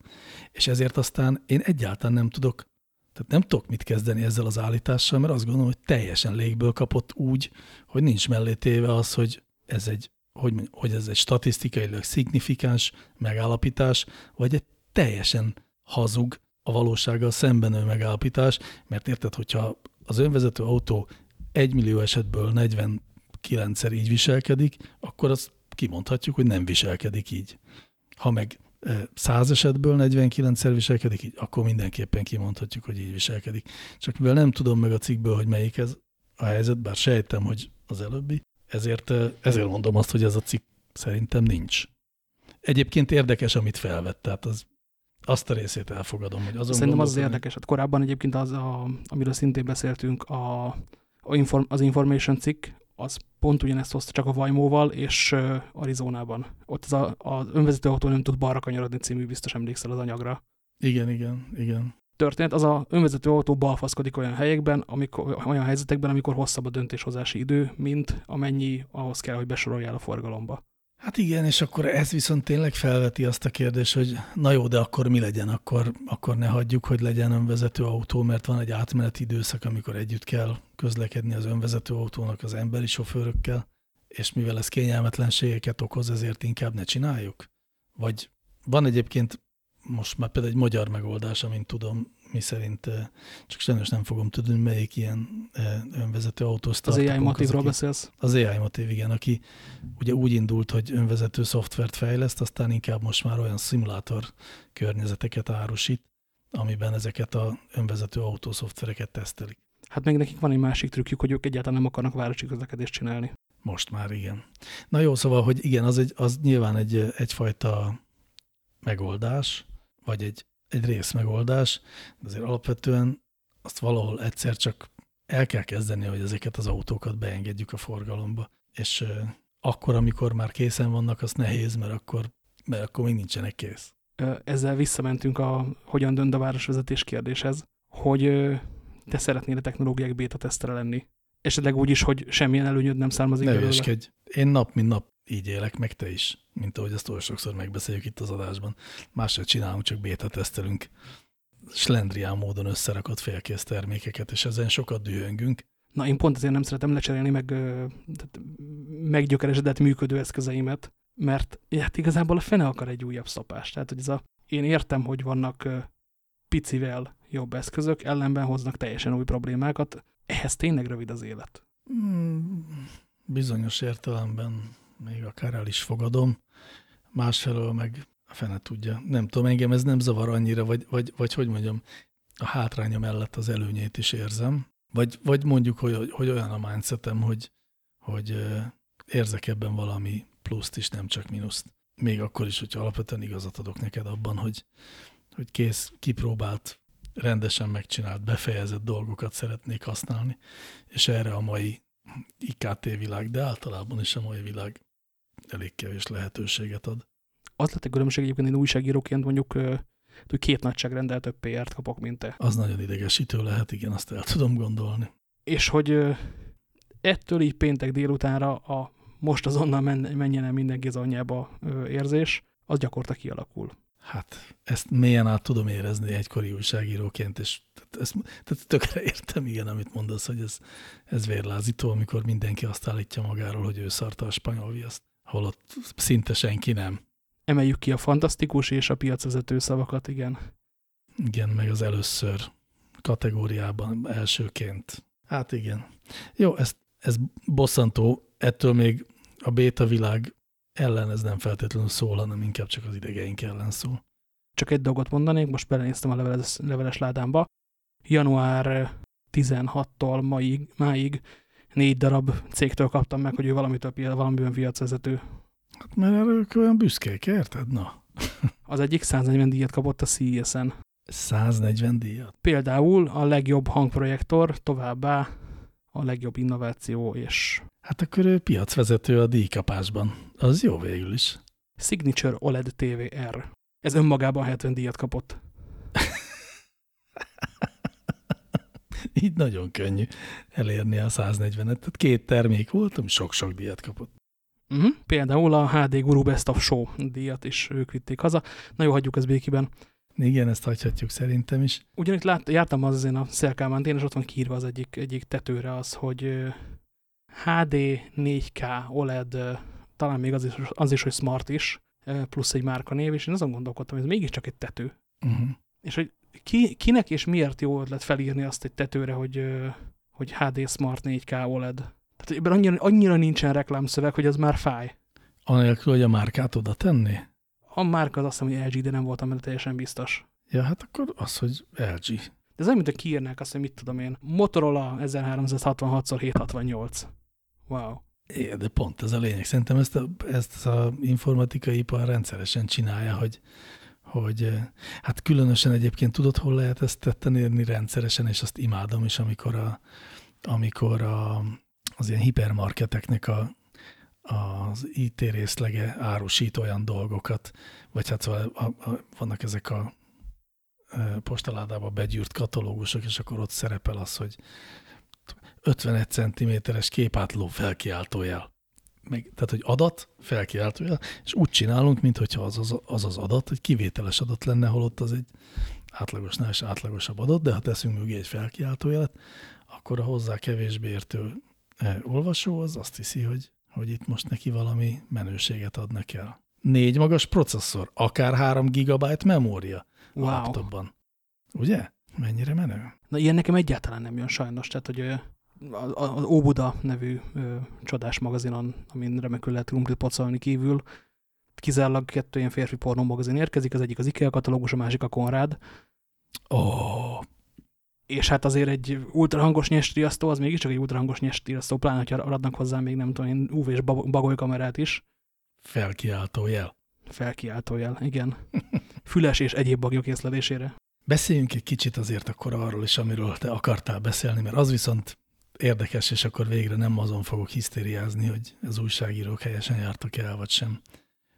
És ezért aztán én egyáltalán nem tudok, tehát nem tudok mit kezdeni ezzel az állítással, mert azt gondolom, hogy teljesen légből kapott úgy, hogy nincs mellé az, hogy ez egy, hogy, hogy ez egy statisztikailag szignifikáns megállapítás, vagy egy teljesen hazug, a valósággal szembenő megállapítás, mert érted, hogyha az önvezető autó 1 millió esetből 49-szer így viselkedik, akkor az kimondhatjuk, hogy nem viselkedik így. Ha meg száz esetből 49-szer viselkedik így, akkor mindenképpen kimondhatjuk, hogy így viselkedik. Csak mivel nem tudom meg a cikkből, hogy melyik ez a helyzet, bár sejtem, hogy az előbbi, ezért, ezért mondom azt, hogy ez a cikk szerintem nincs. Egyébként érdekes, amit felvett, tehát az, azt a részét elfogadom. Hogy azon Szerintem az az érdekes. Hát korábban egyébként az, a, amiről szintén beszéltünk, a, a inform, az information cikk, az pont ugyanezt hozta csak a Vajmóval és Arizonában. Ott az, a, az önvezető autó nem tud balra kanyarodni című, biztos emlékszel az anyagra. Igen, igen, igen. Történet, az a önvezető autó balfaszkodik olyan helyekben, amikor, olyan helyzetekben, amikor hosszabb a döntéshozási idő, mint amennyi ahhoz kell, hogy besoroljál a forgalomba. Hát igen, és akkor ez viszont tényleg felveti azt a kérdést, hogy na jó, de akkor mi legyen? Akkor, akkor ne hagyjuk, hogy legyen önvezető autó, mert van egy átmeneti időszak, amikor együtt kell közlekedni az önvezető autónak az emberi sofőrökkel, és mivel ez kényelmetlenségeket okoz, ezért inkább ne csináljuk? Vagy van egyébként most már például egy magyar megoldás, amint tudom, mi szerint, csak sajnos nem fogom tudni, melyik ilyen önvezető autó Az AI Motivról beszélsz? Az AI Motiv, igen, aki ugye úgy indult, hogy önvezető szoftvert fejleszt, aztán inkább most már olyan szimulátor környezeteket árusít, amiben ezeket a önvezető autó szoftvereket tesztelik. Hát még nekik van egy másik trükkjük, hogy ők egyáltalán nem akarnak városi közlekedést csinálni. Most már igen. Na jó, szóval, hogy igen, az, egy, az nyilván egy, egyfajta megoldás, vagy egy egy részmegoldás, de azért alapvetően azt valahol egyszer csak el kell kezdeni, hogy ezeket az autókat beengedjük a forgalomba. És akkor, amikor már készen vannak, az nehéz, mert akkor, mert akkor még nincsenek kész. Ezzel visszamentünk a hogyan dönt a városvezetés kérdéshez, hogy te szeretnél a technológiák beta tesztere lenni. Esetleg úgy is, hogy semmilyen előnyöd nem származik ne belőle. Én nap, mint nap így élek, meg te is, mint ahogy ezt oly sokszor megbeszéljük itt az adásban. Másra csinálunk, csak béta tesztelünk slendrián módon összerakott félkész termékeket, és ezen sokat dühöngünk. Na, én pont ezért nem szeretem lecserélni meg tehát meggyökeresedett működő eszközeimet, mert hát igazából a fene akar egy újabb szopást. Tehát, hogy ez a, én értem, hogy vannak picivel jobb eszközök, ellenben hoznak teljesen új problémákat. Ehhez tényleg rövid az élet. Mm, bizonyos értelemben még akár el is fogadom. Másfelől meg a fene tudja. Nem tudom, engem ez nem zavar annyira, vagy, vagy, vagy hogy mondjam, a hátránya mellett az előnyét is érzem. Vagy, vagy mondjuk, hogy, hogy olyan a mindsetem, hogy, hogy érzek ebben valami pluszt is, nem csak mínuszt. Még akkor is, hogyha alapvetően igazat adok neked abban, hogy, hogy kész, kipróbált, rendesen megcsinált, befejezett dolgokat szeretnék használni, és erre a mai IKT világ, de általában is a mai világ elég kevés lehetőséget ad. Az lett a különbség egyébként én újságíróként mondjuk hogy két nagyságrendel több PR-t kapok, mint te. Az nagyon idegesítő lehet, igen, azt el tudom gondolni. És hogy ettől így péntek délutánra a most azonnal men menjen el mindenki az anyjába érzés, az gyakorta kialakul. Hát ezt mélyen át tudom érezni egykori újságíróként, és tehát, ezt, tehát tökre értem, igen, amit mondasz, hogy ez, ez vérlázító, amikor mindenki azt állítja magáról, hogy ő szarta a spanyol viaszt, holott szinte senki nem. Emeljük ki a fantasztikus és a piacvezető szavakat, igen. Igen, meg az először kategóriában elsőként. Hát igen. Jó, ez, ez bosszantó, ettől még a béta világ ellen ez nem feltétlenül szól, hanem inkább csak az idegeink ellen szól. Csak egy dolgot mondanék, most belenéztem a leveles, leveles ládámba. Január 16-tól máig, máig négy darab cégtől kaptam meg, hogy ő valamitől, valamiben piacvezető. Hát mert erre ők olyan büszkék, érted? Na. <laughs> Az egyik 140 díjat kapott a CES-en. 140 díjat? Például a legjobb hangprojektor, továbbá a legjobb innováció és... Hát akkor ő piacvezető a díjkapásban. Az jó végül is. Signature OLED TVR. Ez önmagában 70 díjat kapott. <laughs> <laughs> Így nagyon könnyű elérni a 140-et. Tehát két termék volt, ami sok-sok díjat kapott. Uh mhm. -huh. Például a HD Guru Best of Show díjat is ők vitték haza. Na jó, hagyjuk ezt békiben. Igen, ezt hagyhatjuk szerintem is. Ugyanitt lát, jártam az én a Szerkálmán és ott van kiírva az egyik, egyik tetőre az, hogy HD 4K OLED, talán még az is, az is, hogy Smart is, plusz egy márka név, és én azon gondolkodtam, hogy ez mégiscsak egy tető. Uh -huh. És hogy ki, kinek és miért jó ötlet felírni azt egy tetőre, hogy, hogy HD Smart 4K OLED. Tehát ebben annyira, annyira nincsen reklámszöveg, hogy az már fáj. Anélkül, hogy a márkát oda tenni? A márka az azt mondja, hogy LG, de nem voltam benne teljesen biztos. Ja, hát akkor az, hogy LG. De ez olyan, mint a kiírnák azt, hogy mit tudom én. Motorola 1366x768. Wow. É, de pont ez a lényeg. Szerintem ezt, a, ezt az informatikai ipar rendszeresen csinálja, hogy, hogy hát különösen egyébként tudod, hol lehet ezt tetten érni rendszeresen, és azt imádom is, amikor, a, amikor a, az ilyen hipermarketeknek a, az IT részlege árusít olyan dolgokat, vagy hát szóval a, a, vannak ezek a postaládába begyűrt katalógusok, és akkor ott szerepel az, hogy 51 cm-es képátló felkiáltójel. Meg, tehát, hogy adat, felkiáltójel, és úgy csinálunk, mintha az az, az az adat, egy kivételes adat lenne, holott az egy átlagosnál is átlagosabb adat, de ha teszünk mögé egy felkiáltójelet, akkor a hozzá kevésbé értő olvasó az azt hiszi, hogy, hogy itt most neki valami menőséget adnak el. Négy magas processzor, akár 3 gigabyte memória wow. a laptopban. Ugye? Mennyire menő? Na ilyen nekem egyáltalán nem jön sajnos, tehát hogy az Óbuda nevű ö, csodás magazinon, amin remekül lehet krumplit pocolni kívül, kizárólag kettő ilyen férfi pornó magazin érkezik, az egyik az IKEA katalógus, a másik a Konrád. Oh. És hát azért egy ultrahangos nyesriasztó, az mégiscsak egy ultrahangos nyesriasztó, pláne, hogyha adnak hozzá még nem tudom én UV-s bagoly kamerát is. Felkiáltó jel. Felkiáltó jel, igen. <laughs> Füles és egyéb bagyok észlelésére. Beszéljünk egy kicsit azért akkor arról is, amiről te akartál beszélni, mert az viszont érdekes, és akkor végre nem azon fogok hisztériázni, hogy az újságírók helyesen jártak el, vagy sem.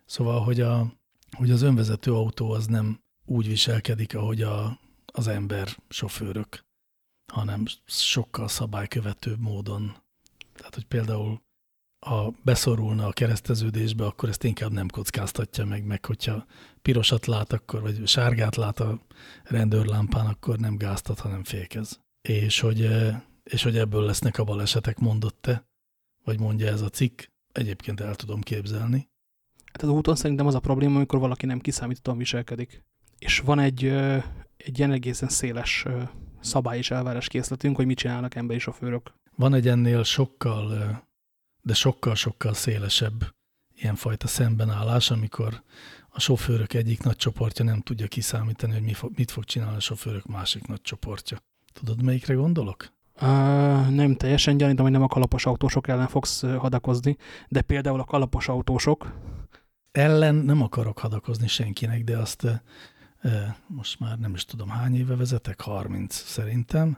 Szóval, hogy, a, hogy az önvezető autó az nem úgy viselkedik, ahogy a, az ember sofőrök, hanem sokkal szabálykövetőbb módon. Tehát, hogy például ha beszorulna a kereszteződésbe, akkor ezt inkább nem kockáztatja meg, meg hogyha pirosat lát, akkor, vagy sárgát lát a rendőrlámpán, akkor nem gáztat, hanem fékez. És hogy és hogy ebből lesznek a balesetek, mondott te, vagy mondja ez a cikk, egyébként el tudom képzelni. Hát az úton szerintem az a probléma, amikor valaki nem kiszámítottan viselkedik. És van egy, egy ilyen egészen széles szabály és elvárás készletünk, hogy mit csinálnak emberi sofőrök. Van egy ennél sokkal, de sokkal-sokkal szélesebb ilyenfajta szembenállás, amikor a sofőrök egyik nagy csoportja nem tudja kiszámítani, hogy mit fog csinálni a sofőrök másik nagy csoportja. Tudod, melyikre gondolok? Uh, nem teljesen gyanítom, hogy nem a kalapos autósok ellen fogsz hadakozni, de például a kalapos autósok... Ellen nem akarok hadakozni senkinek, de azt uh, most már nem is tudom hány éve vezetek, 30 szerintem.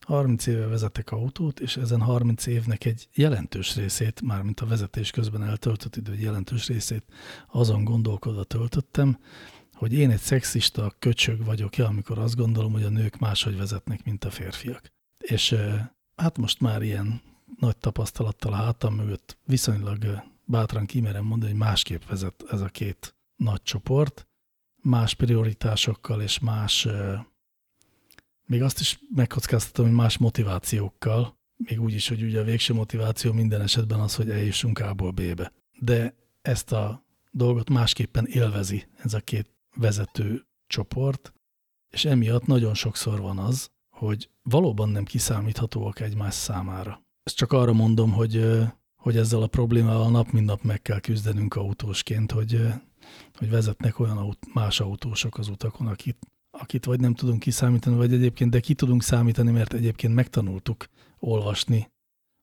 30 éve vezetek autót, és ezen 30 évnek egy jelentős részét, mármint a vezetés közben eltöltött idő, jelentős részét azon gondolkodva töltöttem, hogy én egy szexista köcsög vagyok ja, amikor azt gondolom, hogy a nők máshogy vezetnek, mint a férfiak. És hát most már ilyen nagy tapasztalattal a hátam mögött viszonylag bátran kimerem mondani, hogy másképp vezet ez a két nagy csoport, más prioritásokkal és más még azt is megkockáztatom, hogy más motivációkkal, még úgy is, hogy ugye a végső motiváció minden esetben az, hogy eljussunk A-ból B-be. De ezt a dolgot másképpen élvezi ez a két vezető csoport, és emiatt nagyon sokszor van az, hogy valóban nem kiszámíthatóak egymás számára. Ezt csak arra mondom, hogy, hogy ezzel a problémával nap mint nap meg kell küzdenünk autósként, hogy, hogy vezetnek olyan más autósok az utakon, akit akit vagy nem tudunk kiszámítani, vagy egyébként, de ki tudunk számítani, mert egyébként megtanultuk olvasni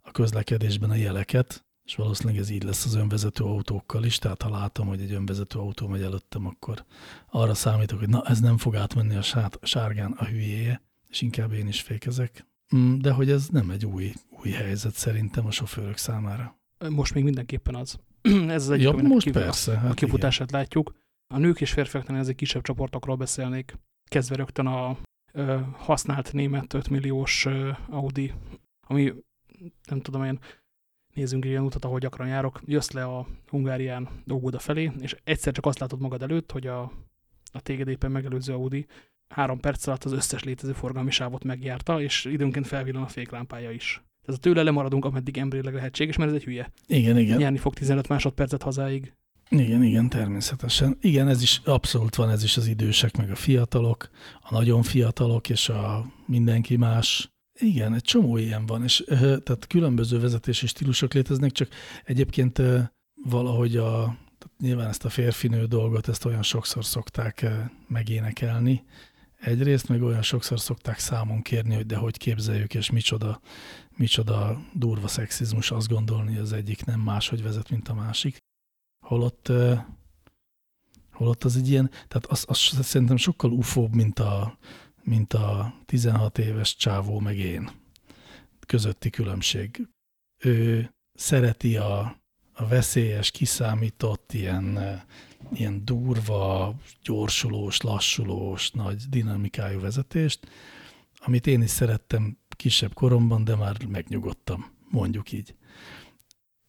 a közlekedésben a jeleket, és valószínűleg ez így lesz az önvezető autókkal is, tehát ha látom, hogy egy önvezető autó megy előttem, akkor arra számítok, hogy na, ez nem fog átmenni a sárgán a hülyéje, és inkább én is fékezek. Mm, de hogy ez nem egy új, új helyzet szerintem a sofőrök számára. Most még mindenképpen az. <clears throat> ez az egyik, ja, most persze, hát a kifutását igen. látjuk. A nők és férfiaknál ez egy kisebb csoportokról beszélnék kezdve rögtön a ö, használt német 5 milliós ö, Audi, ami nem tudom én, nézzünk ilyen utat, ahogy gyakran járok, jössz le a Hungárián Óbuda felé, és egyszer csak azt látod magad előtt, hogy a, a téged éppen megelőző Audi három perc alatt az összes létező forgalmi sávot megjárta, és időnként felvillan a féklámpája is. Tehát tőle lemaradunk, ameddig emberileg lehetséges, mert ez egy hülye. Igen, igen. Nyerni fog 15 másodpercet hazáig. Igen, igen, természetesen. Igen, ez is abszolút van, ez is az idősek, meg a fiatalok, a nagyon fiatalok, és a mindenki más. Igen, egy csomó ilyen van, és tehát különböző vezetési stílusok léteznek, csak egyébként valahogy a, tehát nyilván ezt a férfinő dolgot, ezt olyan sokszor szokták megénekelni, egyrészt, meg olyan sokszor szokták számon kérni, hogy de hogy képzeljük, és micsoda, micsoda durva szexizmus azt gondolni, hogy az egyik nem máshogy vezet, mint a másik holott, holott az egy ilyen, tehát az, az szerintem sokkal ufóbb, mint a, mint a 16 éves csávó meg én közötti különbség. Ő szereti a, a veszélyes, kiszámított, ilyen, ilyen durva, gyorsulós, lassulós, nagy dinamikájú vezetést, amit én is szerettem kisebb koromban, de már megnyugodtam, mondjuk így.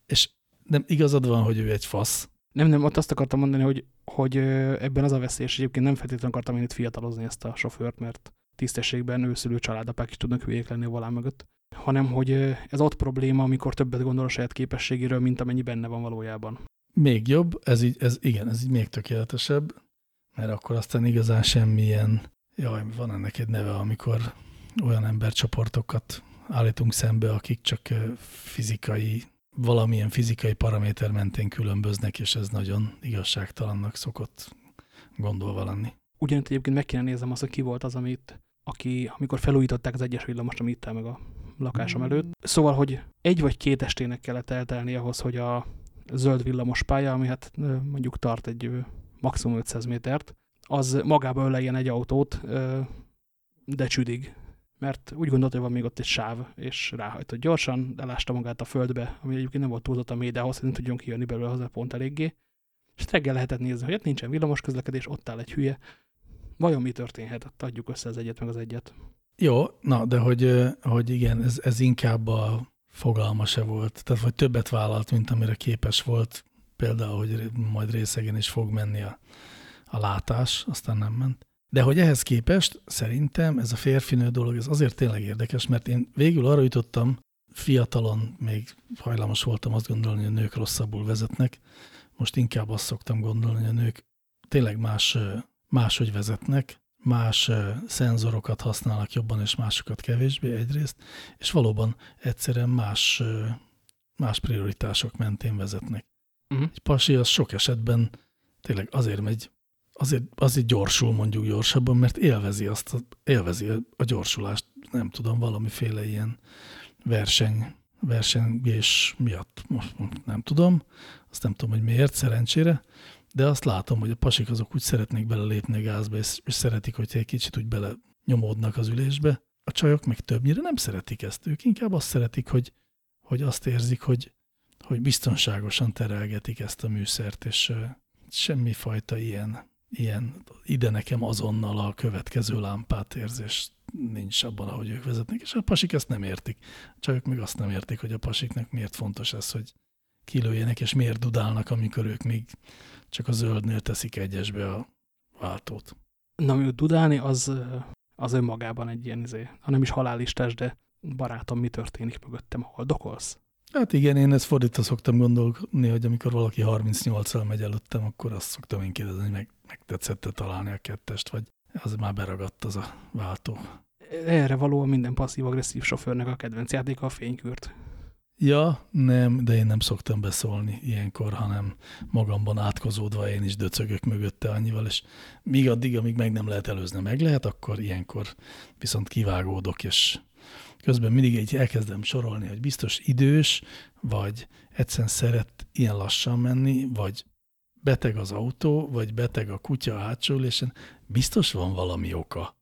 És nem igazad van, hogy ő egy fasz. Nem, nem, ott azt akartam mondani, hogy, hogy ebben az a veszély, és egyébként nem feltétlenül akartam én itt fiatalozni ezt a sofőrt, mert tisztességben őszülő családapák is tudnak hülyék lenni a volán mögött, hanem hogy ez ott probléma, amikor többet gondol a saját képességéről, mint amennyi benne van valójában. Még jobb, ez így, ez, igen, ez így még tökéletesebb, mert akkor aztán igazán semmilyen, jaj, van ennek egy neve, amikor olyan embercsoportokat állítunk szembe, akik csak fizikai valamilyen fizikai paraméter mentén különböznek, és ez nagyon igazságtalannak szokott gondolva lenni. Ugyanitt egyébként meg kéne nézem azt, hogy ki volt az, amit, aki, amikor felújították az egyes villamost, amit itt meg a lakásom előtt. Szóval, hogy egy vagy két estének kellett eltelni ahhoz, hogy a zöld villamos pálya, ami hát mondjuk tart egy maximum 500 métert, az magába öleljen egy autót, de csüdig mert úgy gondolta, hogy van még ott egy sáv, és ráhajtott gyorsan, elásta magát a földbe, ami egyébként nem volt túlzott a mély, de ahhoz, hogy nem tudjon kijönni belőle hozzá pont eléggé. És reggel lehetett nézni, hogy ott nincsen villamos közlekedés, ott áll egy hülye. Vajon mi történhet? Adjuk össze az egyet meg az egyet. Jó, na, de hogy, hogy igen, ez, ez inkább a fogalma se volt. Tehát, vagy többet vállalt, mint amire képes volt. Például, hogy majd részegen is fog menni a, a látás, aztán nem ment. De hogy ehhez képest szerintem ez a férfinő dolog, ez azért tényleg érdekes, mert én végül arra jutottam, fiatalon még hajlamos voltam azt gondolni, hogy a nők rosszabbul vezetnek. Most inkább azt szoktam gondolni, hogy a nők tényleg más, máshogy vezetnek, más szenzorokat használnak jobban, és másokat kevésbé egyrészt, és valóban egyszerűen más, más prioritások mentén vezetnek. Uh Mhm. -huh. Egy pasi az sok esetben tényleg azért megy, azért, azért gyorsul mondjuk gyorsabban, mert élvezi azt, élvezi a gyorsulást, nem tudom, valamiféle ilyen verseny, versengés miatt, most nem tudom, azt nem tudom, hogy miért, szerencsére, de azt látom, hogy a pasik azok úgy szeretnék belelépni a gázba, és, és szeretik, hogyha egy kicsit úgy bele nyomódnak az ülésbe. A csajok meg többnyire nem szeretik ezt. Ők inkább azt szeretik, hogy, hogy azt érzik, hogy, hogy biztonságosan terelgetik ezt a műszert, és semmifajta ilyen, ilyen ide nekem azonnal a következő lámpát érzés nincs abban, ahogy ők vezetnek, és a pasik ezt nem értik. A csajok meg azt nem értik, hogy a pasiknak miért fontos ez, hogy kilőjenek, és miért dudálnak, amikor ők még csak a zöldnél teszik egyesbe a váltót. Na, mi dudálni, az, az önmagában egy ilyen, izé, ha nem is halálistás, de barátom, mi történik mögöttem, hol dokolsz? Hát igen, én ezt fordítva szoktam gondolni, hogy amikor valaki 38-al megy előttem, akkor azt szoktam én kérdezni, hogy meg, meg tetszette találni a kettest, vagy az már beragadt az a váltó. Erre valóan minden passzív-agresszív sofőrnek a kedvenc játéka a fénykürt. Ja, nem, de én nem szoktam beszólni ilyenkor, hanem magamban átkozódva én is döcögök mögötte annyival, és míg addig, amíg meg nem lehet előzni, meg lehet, akkor ilyenkor viszont kivágódok, és közben mindig így elkezdem sorolni, hogy biztos idős, vagy egyszerűen szeret ilyen lassan menni, vagy beteg az autó, vagy beteg a kutya a hátsó ülésen, biztos van valami oka.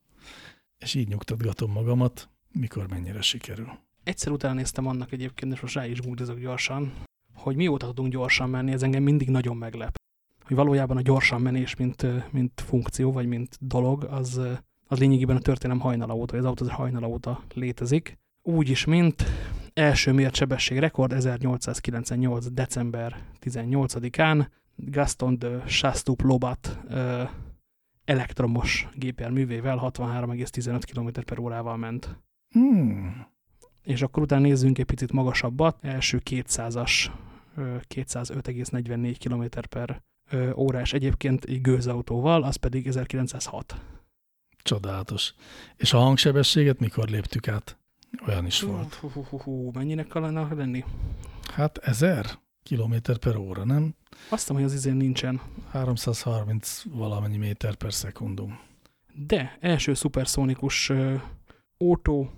És így nyugtatgatom magamat, mikor mennyire sikerül. Egyszer utána néztem annak egyébként, és most rá is googlizok gyorsan, hogy mióta tudunk gyorsan menni, ez engem mindig nagyon meglep. Hogy valójában a gyorsan menés, mint, mint funkció, vagy mint dolog, az, az lényegében a történelem hajnala óta, vagy az autó hajnala óta létezik. Úgy is, mint első mért sebesség rekord 1898. december 18-án Gaston de Chastoop Lobat elektromos gépjárművével 63,15 km per órával ment. Hmm. És akkor utána nézzünk egy picit magasabbat, első 200-as 205,44 km per órás egyébként egy gőzautóval, az pedig 1906. Csodálatos. És a hangsebességet mikor léptük át? Olyan is volt. Hú, hú, hú, hú. Mennyinek kellene lenni? Hát ezer kilométer per óra, nem? Azt hogy az izén nincsen. 330 valamennyi méter per szekundum. De első szuperszónikus uh, autó,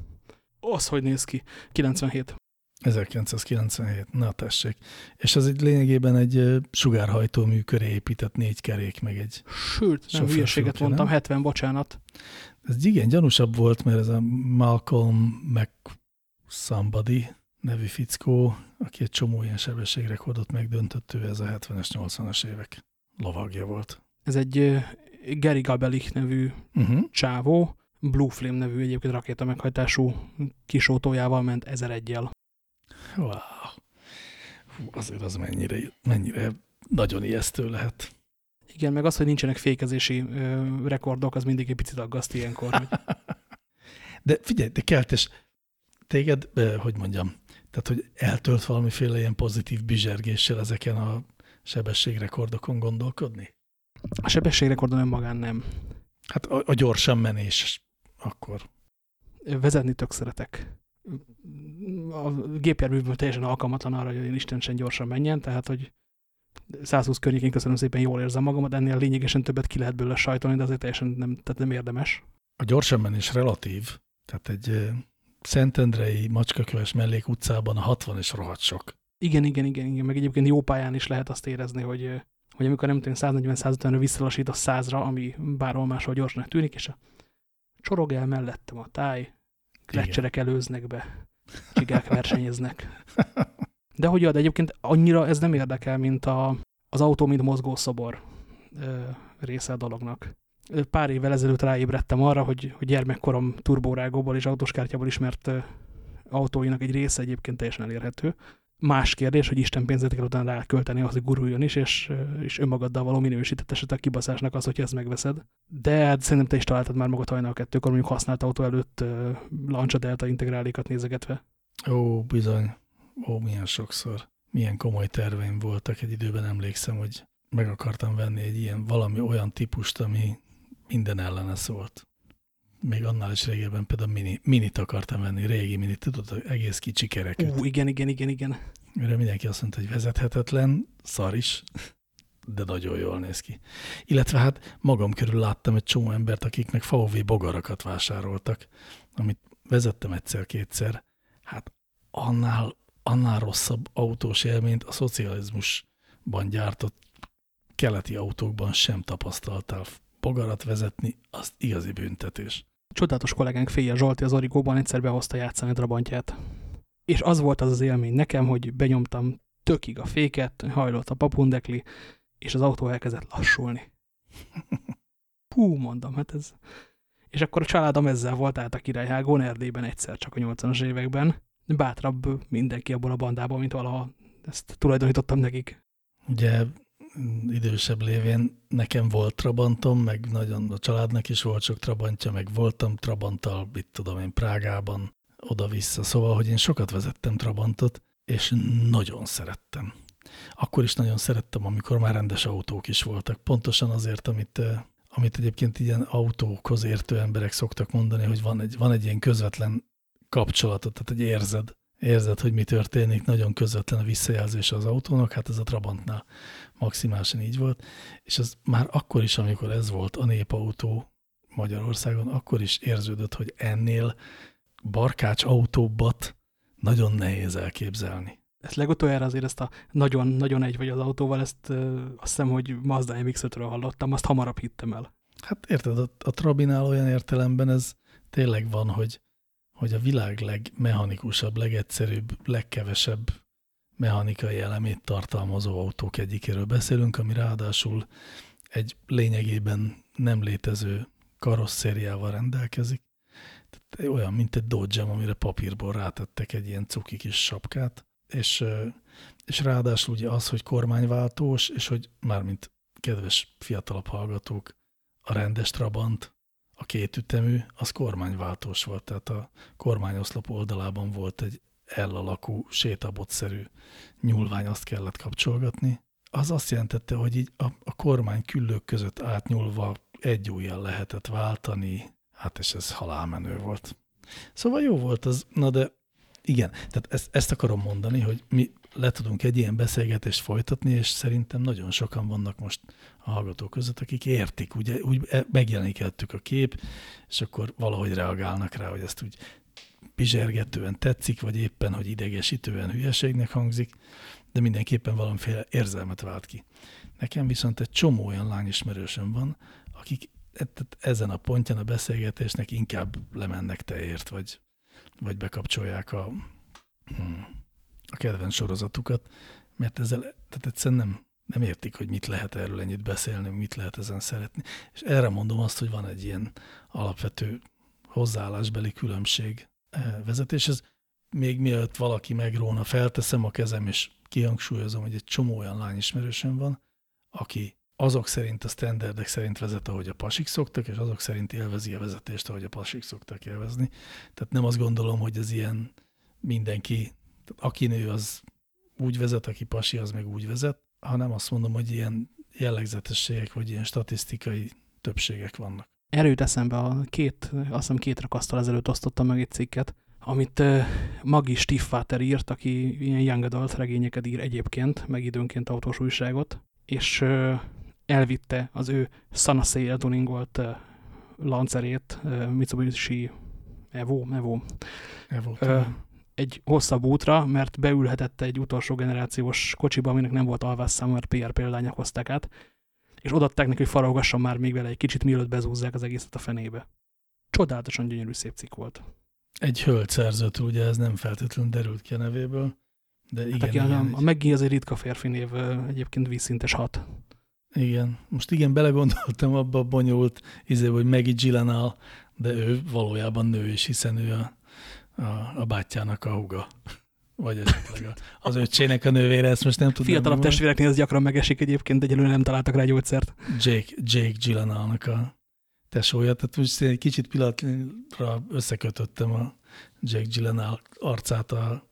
az hogy néz ki? 97. 1997, na tessék. És az egy lényegében egy sugárhajtómű köré épített négy kerék, meg egy Sőt, nem hülyeséget mondtam, nem? 70, bocsánat. Ez igen, gyanúsabb volt, mert ez a Malcolm Mac Somebody nevű fickó, aki egy csomó ilyen sebességrekordot megdöntött, ő ez a 70-es, 80-as évek lovagja volt. Ez egy Gary Gabelich nevű uh Mhm. -huh. csávó, Blue Flame nevű egyébként rakéta meghajtású kis autójával ment 1001 -jel. Wow. Hú, azért az mennyire, mennyire nagyon ijesztő lehet. Igen, meg az, hogy nincsenek fékezési ö, rekordok, az mindig egy picit aggaszt ilyenkor. Hogy... <laughs> de figyelj, de keltes, téged, hogy mondjam, tehát, hogy eltölt valamiféle ilyen pozitív bizsergéssel ezeken a sebességrekordokon gondolkodni? A sebességrekordon önmagán nem. Hát a, a gyorsan menés akkor. Vezetni tök szeretek. A gépjárművben teljesen alkalmatlan arra, hogy én istensen gyorsan menjen, tehát, hogy 120 környékén köszönöm szépen jól érzem magamat, ennél lényegesen többet ki lehet belőle sajtolni, de azért teljesen nem, tehát nem érdemes. A gyorsan menés relatív, tehát egy Szentendrei macskaköves mellék utcában a 60 és rohadt sok. Igen, igen, igen, igen, meg egyébként jó pályán is lehet azt érezni, hogy, hogy amikor nem tudom, 140-150-re visszalassít a 100-ra, ami bárhol máshol gyorsnak tűnik, és a csorog el mellettem a táj, klecserek előznek be, csigák versenyeznek. De hogy ad, egyébként annyira ez nem érdekel, mint a, az autó, mint mozgószobor ö, része a dolognak. Pár évvel ezelőtt ráébredtem arra, hogy, hogy gyermekkorom turbórágóból és autóskártyából ismert ö, autóinak egy része egyébként teljesen elérhető, Más kérdés, hogy Isten pénzét kell utána elkölteni ahhoz, hogy guruljon is, és, és önmagaddal való minősített a kibaszásnak az, hogy ezt megveszed. De hát szerintem te is találtad már magad hajnal kettőkor, mondjuk használt autó előtt uh, Lancia Delta integrálékat nézegetve. Ó, bizony. Ó, milyen sokszor. Milyen komoly terveim voltak. Egy időben emlékszem, hogy meg akartam venni egy ilyen valami olyan típust, ami minden ellene szólt. Még annál is régebben például mini, minit akartam venni, régi minit, tudod, egész kicsi kerekűt. Ú, igen, igen, igen, igen. Mire mindenki azt mondta, hogy vezethetetlen, szar is, de nagyon jól néz ki. Illetve hát magam körül láttam egy csomó embert, akik meg VW bogarakat vásároltak, amit vezettem egyszer-kétszer. Hát annál, annál rosszabb autós élményt a szocializmusban gyártott keleti autókban sem tapasztaltál. Bogarat vezetni, az igazi büntetés. Csodálatos kollégánk Féje Zsolti az Origóban egyszer behozta játszani a Trabantját. És az volt az az élmény nekem, hogy benyomtam tökig a féket, hajlott a papundekli, és az autó elkezdett lassulni. <laughs> Hú, mondom, hát ez... És akkor a családom ezzel volt át a királyhágón, Erdélyben egyszer csak a 80-as években. Bátrabb mindenki abból a bandából, mint valaha ezt tulajdonítottam nekik. Ugye idősebb lévén nekem volt Trabantom, meg nagyon a családnak is volt sok Trabantja, meg voltam Trabanttal, mit tudom én, Prágában, oda-vissza. Szóval, hogy én sokat vezettem Trabantot, és nagyon szerettem. Akkor is nagyon szerettem, amikor már rendes autók is voltak. Pontosan azért, amit, amit egyébként ilyen autókhoz értő emberek szoktak mondani, hogy van egy, van egy ilyen közvetlen kapcsolatot, tehát egy érzed, érzed, hogy mi történik, nagyon közvetlen a visszajelzés az autónak, hát ez a Trabantnál maximálisan így volt, és ez már akkor is, amikor ez volt a népautó Magyarországon, akkor is érződött, hogy ennél barkács autóbbat nagyon nehéz elképzelni. Ezt legutoljára azért ezt a nagyon-nagyon egy vagy az autóval, ezt ö, azt hiszem, hogy Mazda MX-5-ről hallottam, azt hamarabb hittem el. Hát érted, a, a Trabinál olyan értelemben ez tényleg van, hogy, hogy a világ legmechanikusabb, legegyszerűbb, legkevesebb mechanikai elemét tartalmazó autók egyikéről beszélünk, ami ráadásul egy lényegében nem létező karosszériával rendelkezik. Tehát olyan, mint egy dodge amire papírból rátettek egy ilyen cuki kis sapkát, és, és ráadásul ugye az, hogy kormányváltós, és hogy mármint kedves fiatalabb hallgatók, a rendes Trabant, a kétütemű, az kormányváltós volt, tehát a kormányoszlop oldalában volt egy L alakú sétabotszerű nyúlvány, azt kellett kapcsolgatni. Az azt jelentette, hogy így a, a kormány küllők között átnyúlva egy ujjal lehetett váltani, hát és ez halálmenő volt. Szóval jó volt az, na de igen, tehát ezt, ezt akarom mondani, hogy mi le tudunk egy ilyen beszélgetést folytatni, és szerintem nagyon sokan vannak most a hallgatók között, akik értik, ugye úgy e, megjelenik a kép, és akkor valahogy reagálnak rá, hogy ezt úgy bizsergetően tetszik, vagy éppen, hogy idegesítően hülyeségnek hangzik, de mindenképpen valamiféle érzelmet vált ki. Nekem viszont egy csomó olyan lányismerősöm van, akik e, ezen a pontján a beszélgetésnek inkább lemennek teért, vagy, vagy bekapcsolják a, hmm, a kedvenc sorozatukat, mert ezzel tehát egyszerűen nem, nem értik, hogy mit lehet erről ennyit beszélni, mit lehet ezen szeretni. És erre mondom azt, hogy van egy ilyen alapvető hozzáállásbeli különbség vezetéshez. Még mielőtt valaki megróna, felteszem a kezem, és kihangsúlyozom, hogy egy csomó olyan lányismerősöm van, aki azok szerint, a standardek szerint vezet, ahogy a pasik szoktak, és azok szerint élvezi a vezetést, ahogy a pasik szoktak élvezni. Tehát nem azt gondolom, hogy ez ilyen mindenki, aki nő, az úgy vezet, aki pasi, az meg úgy vezet, hanem azt mondom, hogy ilyen jellegzetességek, vagy ilyen statisztikai többségek vannak. Erőt eszembe a két, azt hiszem két rakasztal ezelőtt osztottam meg egy cikket, amit Magi Stiefvater írt, aki ilyen young adult regényeket ír egyébként, meg időnként autós újságot, és elvitte az ő Sanasei uh, lancerét, Mitsubishi Evo, Evo, Evo uh, egy hosszabb útra, mert beülhetett egy utolsó generációs kocsiba, aminek nem volt alvásszám, mert PR példányok hozták át, és odatták neki, hogy farolgasson már még vele egy kicsit, mielőtt bezúzzák az egészet a fenébe. Csodálatosan gyönyörű szép cikk volt. Egy hölgy szerzőt, ugye ez nem feltétlenül derült ki a nevéből, de igen. Hát igen, igen a, a Meggi az egy ritka férfi név, egyébként vízszintes hat. Igen, most igen, belegondoltam abba a bonyolult izé, hogy Maggie Gyllenhaal, de ő valójában nő is, hiszen ő a, a, a bátyjának a huga. Vagy esetleg az öccsének a nővére, ezt most nem tudom. Fiatalabb testvéreknél ez gyakran megesik egyébként, egyelőre nem találtak rá gyógyszert. Jake, Jake Gyllenhaalnak a tesója, tehát most egy kicsit pillanatra összekötöttem a Jake Gyllenhaal arcát a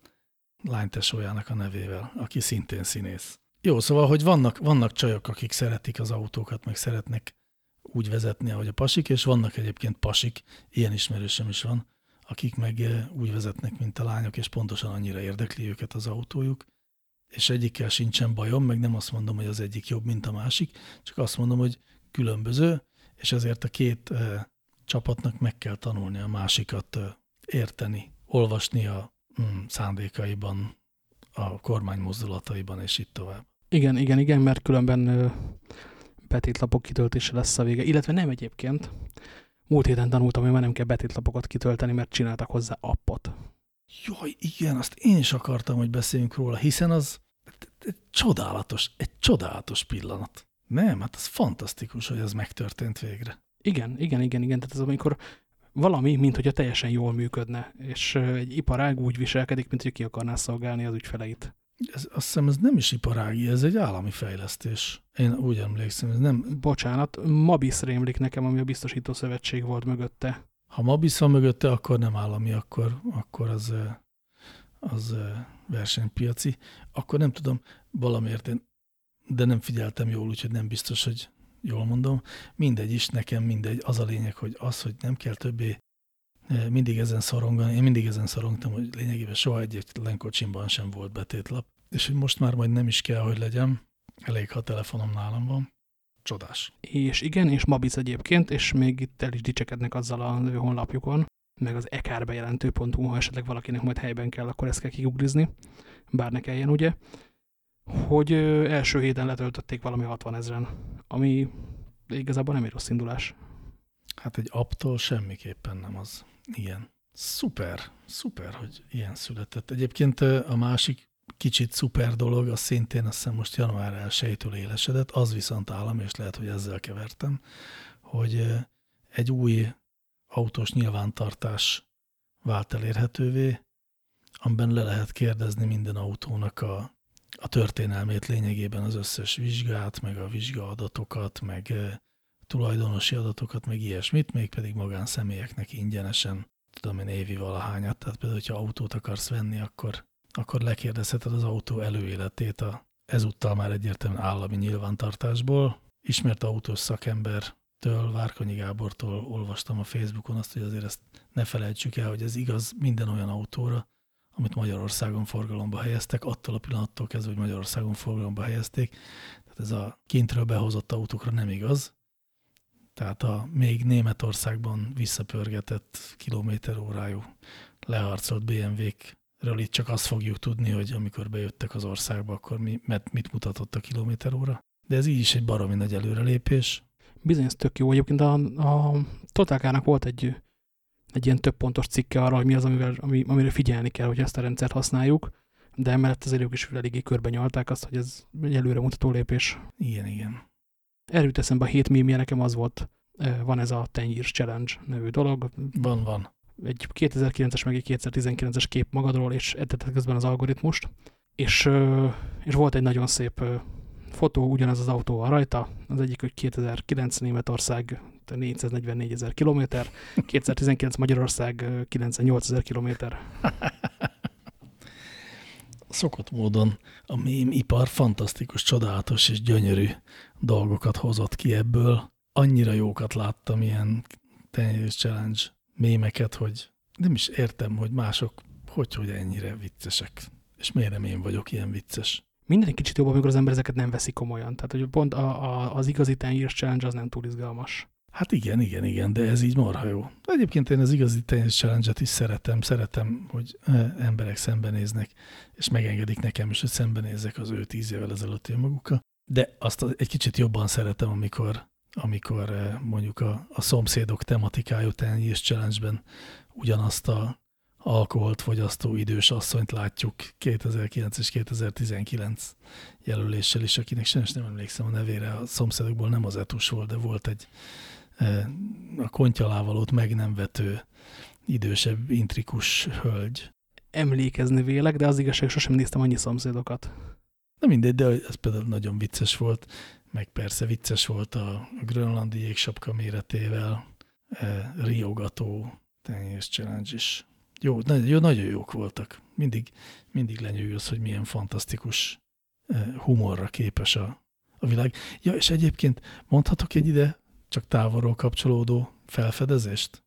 lány tesójának a nevével, aki szintén színész. Jó, szóval, hogy vannak, vannak csajok, akik szeretik az autókat, meg szeretnek úgy vezetni, ahogy a pasik, és vannak egyébként pasik, ilyen ismerősöm is van, akik meg eh, úgy vezetnek, mint a lányok, és pontosan annyira érdekli őket az autójuk, és egyikkel sincsen bajom, meg nem azt mondom, hogy az egyik jobb, mint a másik, csak azt mondom, hogy különböző, és ezért a két e, csapatnak meg kell tanulni a másikat e, érteni, olvasni a mm, szándékaiban, a kormány mozdulataiban, és itt tovább. Igen, igen, igen, mert különben betétlapok kitöltése lesz a vége, illetve nem egyébként, Múlt héten tanultam, hogy már nem kell betétlapokat kitölteni, mert csináltak hozzá appot. Jaj, igen, azt én is akartam, hogy beszéljünk róla, hiszen az egy csodálatos, egy csodálatos pillanat. Nem, hát az fantasztikus, hogy ez megtörtént végre. Igen, igen, igen, igen. Tehát ez amikor valami, mint hogyha teljesen jól működne, és egy iparág úgy viselkedik, mint hogy ki akarná szolgálni az ügyfeleit. Ez, azt hiszem, ez nem is iparági, ez egy állami fejlesztés. Én úgy emlékszem, ez nem... Bocsánat, Mabis rémlik nekem, ami a biztosító szövetség volt mögötte. Ha Mabis van mögötte, akkor nem állami, akkor, akkor az, az versenypiaci. Akkor nem tudom, valamiért én, de nem figyeltem jól, úgyhogy nem biztos, hogy jól mondom. Mindegy is, nekem mindegy. Az a lényeg, hogy az, hogy nem kell többé mindig ezen szorongani, én mindig ezen szorongtam, hogy lényegében soha egyetlen kocsimban sem volt betétlap, és hogy most már majd nem is kell, hogy legyen, elég, ha a telefonom nálam van. Csodás. És igen, és Mabis egyébként, és még itt el is dicsekednek azzal a ő honlapjukon, meg az ekárbejelentő.hu, ha esetleg valakinek majd helyben kell, akkor ezt kell kiguglizni, bár ne kelljen, ugye, hogy első héten letöltötték valami 60 ezeren, ami igazából nem egy rossz indulás. Hát egy aptól semmiképpen nem az. Igen. Szuper, szuper, hogy ilyen született. Egyébként a másik kicsit szuper dolog, az szintén azt hiszem most január 1-től élesedett, az viszont állam, és lehet, hogy ezzel kevertem, hogy egy új autós nyilvántartás vált elérhetővé, amiben le lehet kérdezni minden autónak a, a történelmét lényegében az összes vizsgát, meg a vizsgaadatokat, meg tulajdonosi adatokat, meg ilyesmit, mégpedig magánszemélyeknek ingyenesen, tudom én évi valahányat, tehát például, hogyha autót akarsz venni, akkor, akkor lekérdezheted az autó előéletét a ezúttal már egyértelműen állami nyilvántartásból. Ismert autós szakembertől, Várkonyi Gábortól olvastam a Facebookon azt, hogy azért ezt ne felejtsük el, hogy ez igaz minden olyan autóra, amit Magyarországon forgalomba helyeztek, attól a pillanattól kezdve, hogy Magyarországon forgalomba helyezték. Tehát ez a kintről behozott autókra nem igaz, tehát a még Németországban visszapörgetett kilométer órájú leharcolt BMW-kről itt csak azt fogjuk tudni, hogy amikor bejöttek az országba, akkor mi, mit mutatott a kilométer óra. De ez így is egy baromi nagy előrelépés. Bizony, ez tök jó. Egyébként a, a Totálkának volt egy, egy ilyen több pontos cikke arra, hogy mi az, amivel, ami, amire figyelni kell, hogy ezt a rendszert használjuk, de emellett azért ők is eléggé körben nyalták azt, hogy ez egy előremutató lépés. Igen, igen. Erőt eszembe a hét mémje, nekem az volt, van ez a 10 Years Challenge nevű dolog. Van, van. Egy 2009-es meg egy 2019-es kép magadról, és ettetek közben az algoritmust. És, és volt egy nagyon szép fotó, ugyanaz az autó van rajta. Az egyik, hogy 2009 Németország 444 ezer kilométer, 2019 Magyarország 98 ezer kilométer. <laughs> szokott módon a ipar fantasztikus, csodálatos és gyönyörű dolgokat hozott ki ebből. Annyira jókat láttam ilyen tenyérős challenge mémeket, hogy nem is értem, hogy mások hogy, hogy ennyire viccesek. És miért nem én vagyok ilyen vicces? Minden kicsit jobb, amikor az ember ezeket nem veszi komolyan. Tehát, hogy pont a, a, az igazi tenyérős challenge az nem túl izgalmas. Hát igen, igen, igen, de ez így marha jó. Egyébként én az igazi tenyes challenge is szeretem, szeretem, hogy emberek szembenéznek, és megengedik nekem is, hogy szembenézzek az ő tíz évvel ezelőtti magukkal. De azt egy kicsit jobban szeretem, amikor, amikor mondjuk a, a szomszédok tematikájú tenyés challenge-ben ugyanazt a alkoholt fogyasztó idős asszonyt látjuk 2009 és 2019 jelöléssel is, akinek sem nem emlékszem a nevére, a szomszédokból nem az etus volt, de volt egy a kontyalávalót meg nem vető idősebb intrikus hölgy. emlékezni vélek, de az igazság, sosem néztem annyi szomszédokat. Na mindegy, de ez például nagyon vicces volt, meg persze vicces volt a, grönlandi jégsapka méretével, e, riogató tenyész challenge is. Jó, nagyon, jó, nagyon jók voltak. Mindig, mindig lenyűgöz, hogy milyen fantasztikus humorra képes a, a világ. Ja, és egyébként mondhatok egy ide csak távolról kapcsolódó felfedezést?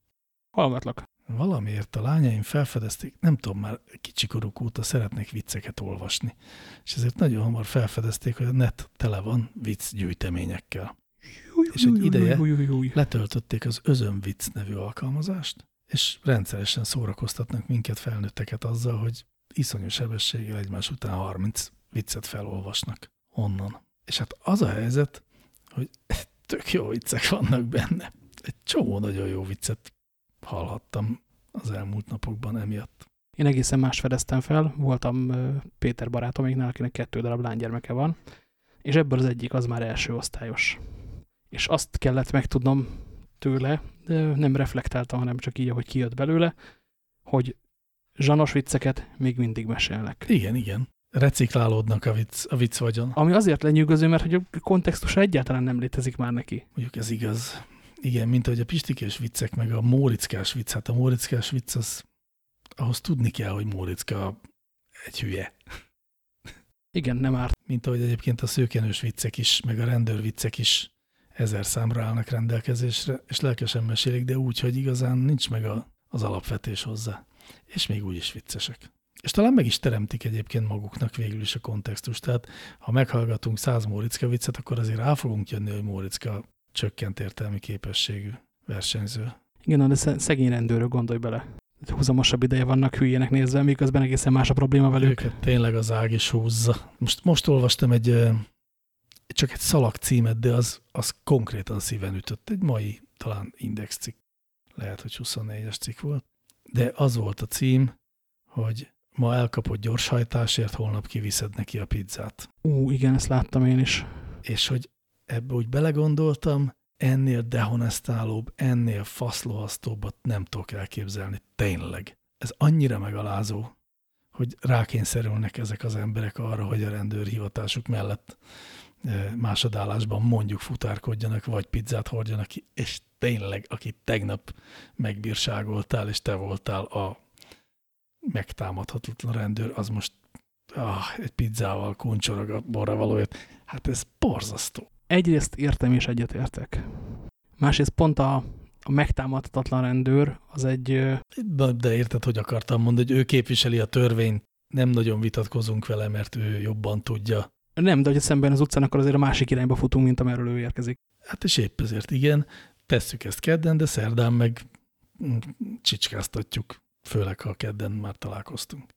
Hallgatlak. Valamiért a lányaim felfedezték, nem tudom, már kicsikoruk óta szeretnék vicceket olvasni. És ezért nagyon hamar felfedezték, hogy a net tele van vicc gyűjteményekkel. És egy ideje letöltötték az Özönvic nevű alkalmazást, és rendszeresen szórakoztatnak minket felnőtteket azzal, hogy iszonyú sebességgel egymás után 30 viccet felolvasnak onnan. És hát az a helyzet, hogy tök jó viccek vannak benne. Egy csomó nagyon jó viccet hallhattam az elmúlt napokban emiatt. Én egészen más fedeztem fel. Voltam Péter barátomiknál, akinek kettő darab lánygyermeke van, és ebből az egyik az már első osztályos. És azt kellett megtudnom tőle, de nem reflektáltam, hanem csak így, ahogy kijött belőle, hogy zsanos vicceket még mindig mesélnek. Igen, igen. Reciklálódnak a vicc, a vicc vagyon. Ami azért lenyűgöző, mert hogy a kontextusa egyáltalán nem létezik már neki. Mondjuk ez igaz. Igen, mint ahogy a pistikés viccek, meg a mórickás vicc. Hát a mórickás vicc, az, ahhoz tudni kell, hogy Móricka egy hülye. Igen, nem árt. Mint ahogy egyébként a szőkenős viccek is, meg a rendőr viccek is ezer számra állnak rendelkezésre, és lelkesen mesélik, de úgy, hogy igazán nincs meg a, az alapvetés hozzá. És még úgy is viccesek. És talán meg is teremtik egyébként maguknak végül is a kontextust. Tehát ha meghallgatunk száz Móricka viccet, akkor azért rá fogunk jönni, hogy Móricka csökkent értelmi képességű versenyző. Igen, de szegény rendőrök gondolj bele. Húzamosabb ideje vannak hülyének nézve, miközben egészen más a probléma velük. Őket tényleg az ág is húzza. Most, most olvastam egy, csak egy szalag címet, de az, az konkrétan szíven ütött. Egy mai, talán index cikk. Lehet, hogy 24-es cikk volt. De az volt a cím, hogy ma elkapott gyorshajtásért, holnap kiviszed neki a pizzát. Ú, igen, ezt láttam én is. És hogy ebbe úgy belegondoltam, ennél dehonestálóbb, ennél faszlohasztóbbat nem tudok elképzelni. Tényleg. Ez annyira megalázó, hogy rákényszerülnek ezek az emberek arra, hogy a rendőrhivatásuk mellett másodállásban mondjuk futárkodjanak, vagy pizzát hordjanak ki, és tényleg, aki tegnap megbírságoltál, és te voltál a megtámadhatatlan rendőr, az most ah, egy pizzával kuncsorog a borra valóját. Hát ez borzasztó egyrészt értem és egyetértek. Másrészt pont a, a megtámadhatatlan rendőr az egy... De, de érted, hogy akartam mondani, hogy ő képviseli a törvényt, nem nagyon vitatkozunk vele, mert ő jobban tudja. Nem, de hogy szemben az utcán, akkor azért a másik irányba futunk, mint amerről ő érkezik. Hát és épp ezért igen, tesszük ezt kedden, de szerdán meg mm, csicskáztatjuk, főleg ha kedden már találkoztunk.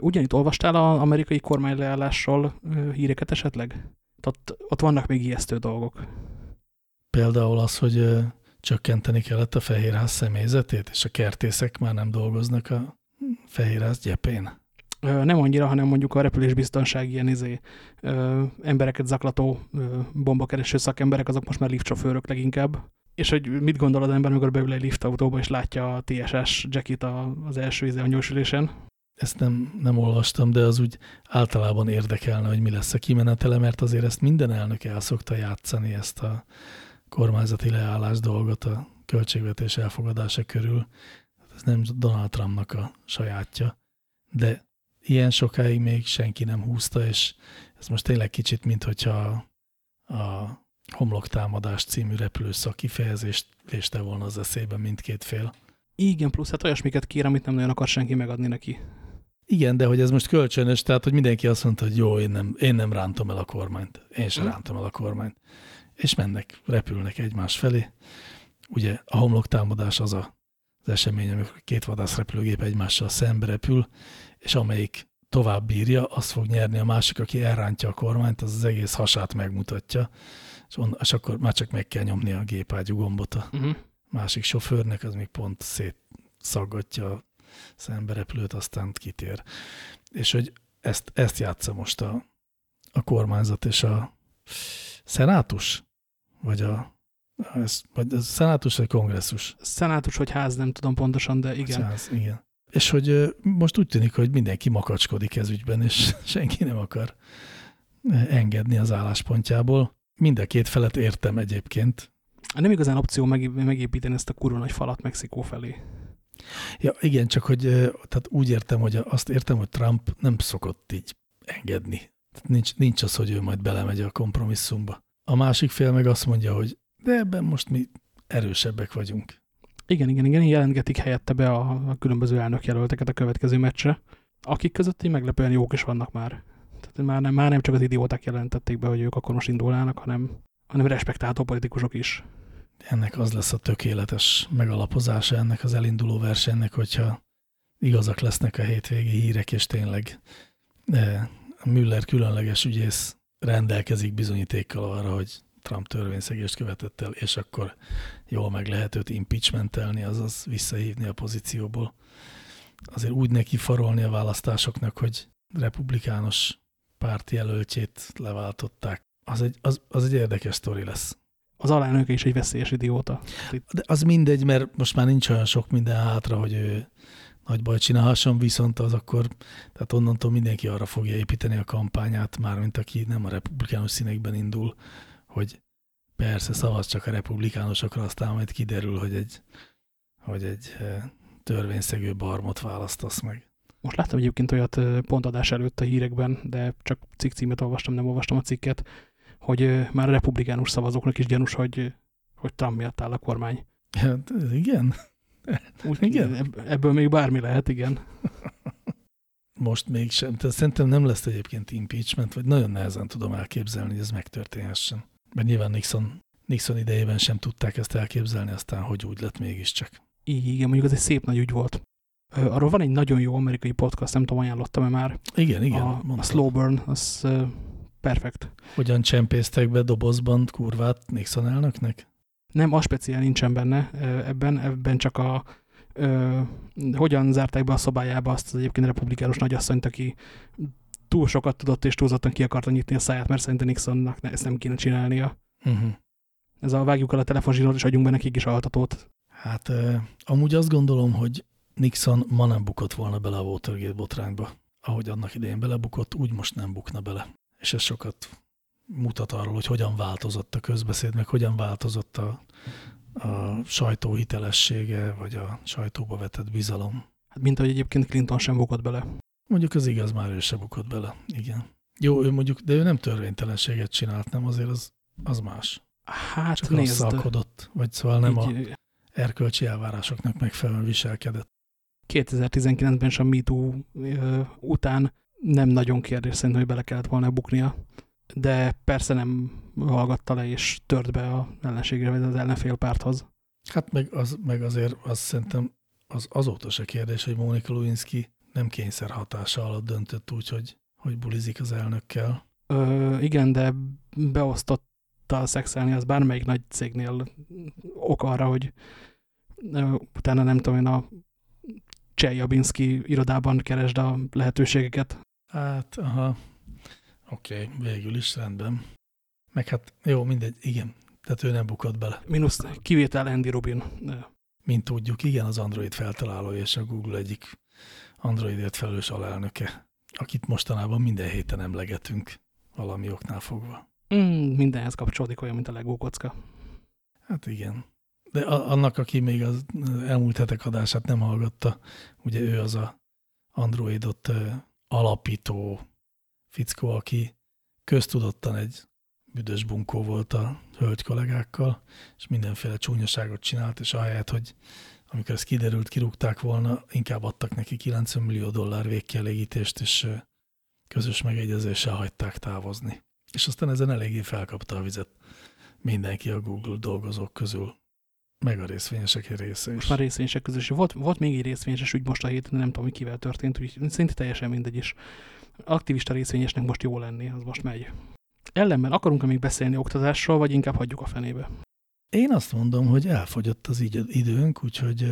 Ugyanitt olvastál az amerikai kormány leállásról híreket esetleg? ott, ott vannak még ijesztő dolgok. Például az, hogy csökkenteni kellett a Fehérház személyzetét, és a kertészek már nem dolgoznak a Fehérház gyepén. Nem annyira, hanem mondjuk a repülésbiztonság ilyen izé, ö, embereket zaklató ö, bombakereső szakemberek, azok most már liftsofőrök leginkább. És hogy mit gondol az ember, amikor beül egy liftautóba, és látja a TSS Jackit az első izé a nyúsülésen? ezt nem, nem olvastam, de az úgy általában érdekelne, hogy mi lesz a kimenetele, mert azért ezt minden elnök el szokta játszani, ezt a kormányzati leállás dolgot a költségvetés elfogadása körül. Ez nem Donald Trumpnak a sajátja, de ilyen sokáig még senki nem húzta, és ez most tényleg kicsit, mint hogyha a homloktámadás című repülőszak kifejezést véste volna az eszébe mindkét fél. Igen, plusz hát olyasmiket kér, amit nem nagyon akar senki megadni neki. Igen, de hogy ez most kölcsönös, tehát hogy mindenki azt mondta, hogy jó, én nem, én nem rántom el a kormányt. Én sem hmm. rántom el a kormányt. És mennek, repülnek egymás felé. Ugye a homloktámadás az a, az esemény, amikor két vadászrepülőgép egymással szembe repül, és amelyik tovább bírja, az fog nyerni a másik, aki elrántja a kormányt, az az egész hasát megmutatja, és, on, és akkor már csak meg kell nyomni a gépágyú gombot a uh hmm. -huh. másik sofőrnek, az még pont szétszaggatja szemberepülőt, aztán kitér. És hogy ezt, ezt játsza most a, a kormányzat és a szenátus? Vagy a, ez, vagy a szenátus vagy kongresszus? Szenátus vagy ház, nem tudom pontosan, de igen. Ház, igen. És hogy most úgy tűnik, hogy mindenki makacskodik ez ügyben, és <laughs> senki nem akar engedni az álláspontjából. Mind a két felet értem egyébként. Nem igazán opció megépíteni ezt a kurva nagy falat Mexikó felé. Ja, igen, csak hogy tehát úgy értem, hogy azt értem, hogy Trump nem szokott így engedni. Tehát nincs, nincs az, hogy ő majd belemegy a kompromisszumba. A másik fél meg azt mondja, hogy de ebben most mi erősebbek vagyunk. Igen, igen, igen, jelentgetik helyette be a, a különböző elnökjelölteket a következő meccsre, akik között így meglepően jók is vannak már. Tehát már nem, már nem csak az idióták jelentették be, hogy ők akkor most indulnának, hanem, hanem respektáltó politikusok is. Ennek az lesz a tökéletes megalapozása ennek az elinduló versenynek, hogyha igazak lesznek a hétvégi hírek, és tényleg de Müller különleges ügyész rendelkezik bizonyítékkal arra, hogy Trump törvényszegést követett el, és akkor jól meg lehet őt impeachmentelni, azaz visszahívni a pozícióból. Azért úgy neki farolni a választásoknak, hogy republikánus pártjelöltjét leváltották. Az egy, az, az egy érdekes sztori lesz. Az alelnök is egy veszélyes idióta. De az mindegy, mert most már nincs olyan sok minden hátra, hogy ő nagy baj csinálhasson, viszont az akkor, tehát onnantól mindenki arra fogja építeni a kampányát, mármint aki nem a republikánus színekben indul, hogy persze szavaz csak a republikánusokra, aztán majd kiderül, hogy egy, hogy egy eh, törvényszegő barmot választasz meg. Most láttam egyébként olyat eh, pontadás előtt a hírekben, de csak cikk címet olvastam, nem olvastam a cikket, hogy már a republikánus szavazóknak is gyanús, hogy, hogy Trump miatt áll a kormány. Hát, igen. <laughs> Úgy, igen? Ebből még bármi lehet, igen. <laughs> Most mégsem. Tehát szerintem nem lesz egyébként impeachment, vagy nagyon nehezen tudom elképzelni, hogy ez megtörténhessen. Mert nyilván Nixon, Nixon idejében sem tudták ezt elképzelni, aztán hogy úgy lett mégiscsak. Igen, mondjuk ez egy szép nagy ügy volt. Arról van egy nagyon jó amerikai podcast, nem tudom, ajánlottam-e már. Igen, igen. A, a Slow Burn, az uh, perfekt. Hogyan csempésztek be dobozban kurvát Nixon elnöknek? Nem, a speciál nincsen benne ebben, ebben csak a ö, hogyan zárták be a szobájába azt az egyébként republikánus nagyasszonyt, aki túl sokat tudott és túlzottan ki akarta nyitni a száját, mert szerintem Nixonnak ezt nem kéne csinálnia. Uh mhm. -huh. Ez a vágjuk el a telefonzsinót, és adjunk be nekik is altatót. Hát uh, amúgy azt gondolom, hogy Nixon ma nem bukott volna bele a Watergate botrányba. Ahogy annak idején belebukott, úgy most nem bukna bele. És ez sokat mutat arról, hogy hogyan változott a közbeszéd, meg hogyan változott a, a sajtó hitelessége, vagy a sajtóba vetett bizalom. Hát mint ahogy egyébként Clinton sem bukott bele. Mondjuk az igaz, már ő sem bukott bele, igen. Jó, ő mondjuk, de ő nem törvénytelenséget csinált, nem? Azért az, az más. Hát Csak nézd. Rosszalkodott, vagy szóval nem így, a erkölcsi elvárásoknak megfelelően viselkedett. 2019-ben sem MeToo után nem nagyon kérdés szerint, hogy bele kellett volna buknia de persze nem hallgatta le és tört be a ellenségre, vagy az ellenfél párthoz. Hát meg, az, meg azért azt szerintem az azóta se kérdés, hogy Mónika Lewinsky nem kényszer hatása alatt döntött úgy, hogy, hogy bulizik az elnökkel. Ö, igen, de beosztotta szexelni az bármelyik nagy cégnél ok arra, hogy ö, utána nem tudom én a Csejabinski irodában keresd a lehetőségeket. Hát, aha, Oké, okay, végül is rendben. Meg hát jó, mindegy, igen. Tehát ő nem bukott bele. Minusz kivétel Andy Rubin. Mint tudjuk, igen, az Android feltalálója és a Google egyik Androidért felelős alelnöke, akit mostanában minden héten emlegetünk valami oknál fogva. Mm, mindenhez kapcsolódik olyan, mint a Lego kocka. Hát igen. De annak, aki még az elmúlt hetek adását nem hallgatta, ugye ő az a Androidot alapító fickó, aki köztudottan egy büdös bunkó volt a hölgy kollégákkal, és mindenféle csúnyaságot csinált, és ahelyett, hogy amikor ez kiderült, kirúgták volna, inkább adtak neki 90 millió dollár végkielégítést, és közös megegyezéssel hagyták távozni. És aztán ezen eléggé felkapta a vizet mindenki a Google dolgozók közül, meg a részvényesek része is. Most már részvényesek közül is. Volt, volt még egy részvényes úgy most a héten, nem tudom, hogy kivel történt, úgy szinte teljesen mindegy is aktivista részvényesnek most jó lenni, az most megy. Ellenben akarunk-e még beszélni oktatásról, vagy inkább hagyjuk a fenébe? Én azt mondom, hogy elfogyott az időnk, úgyhogy,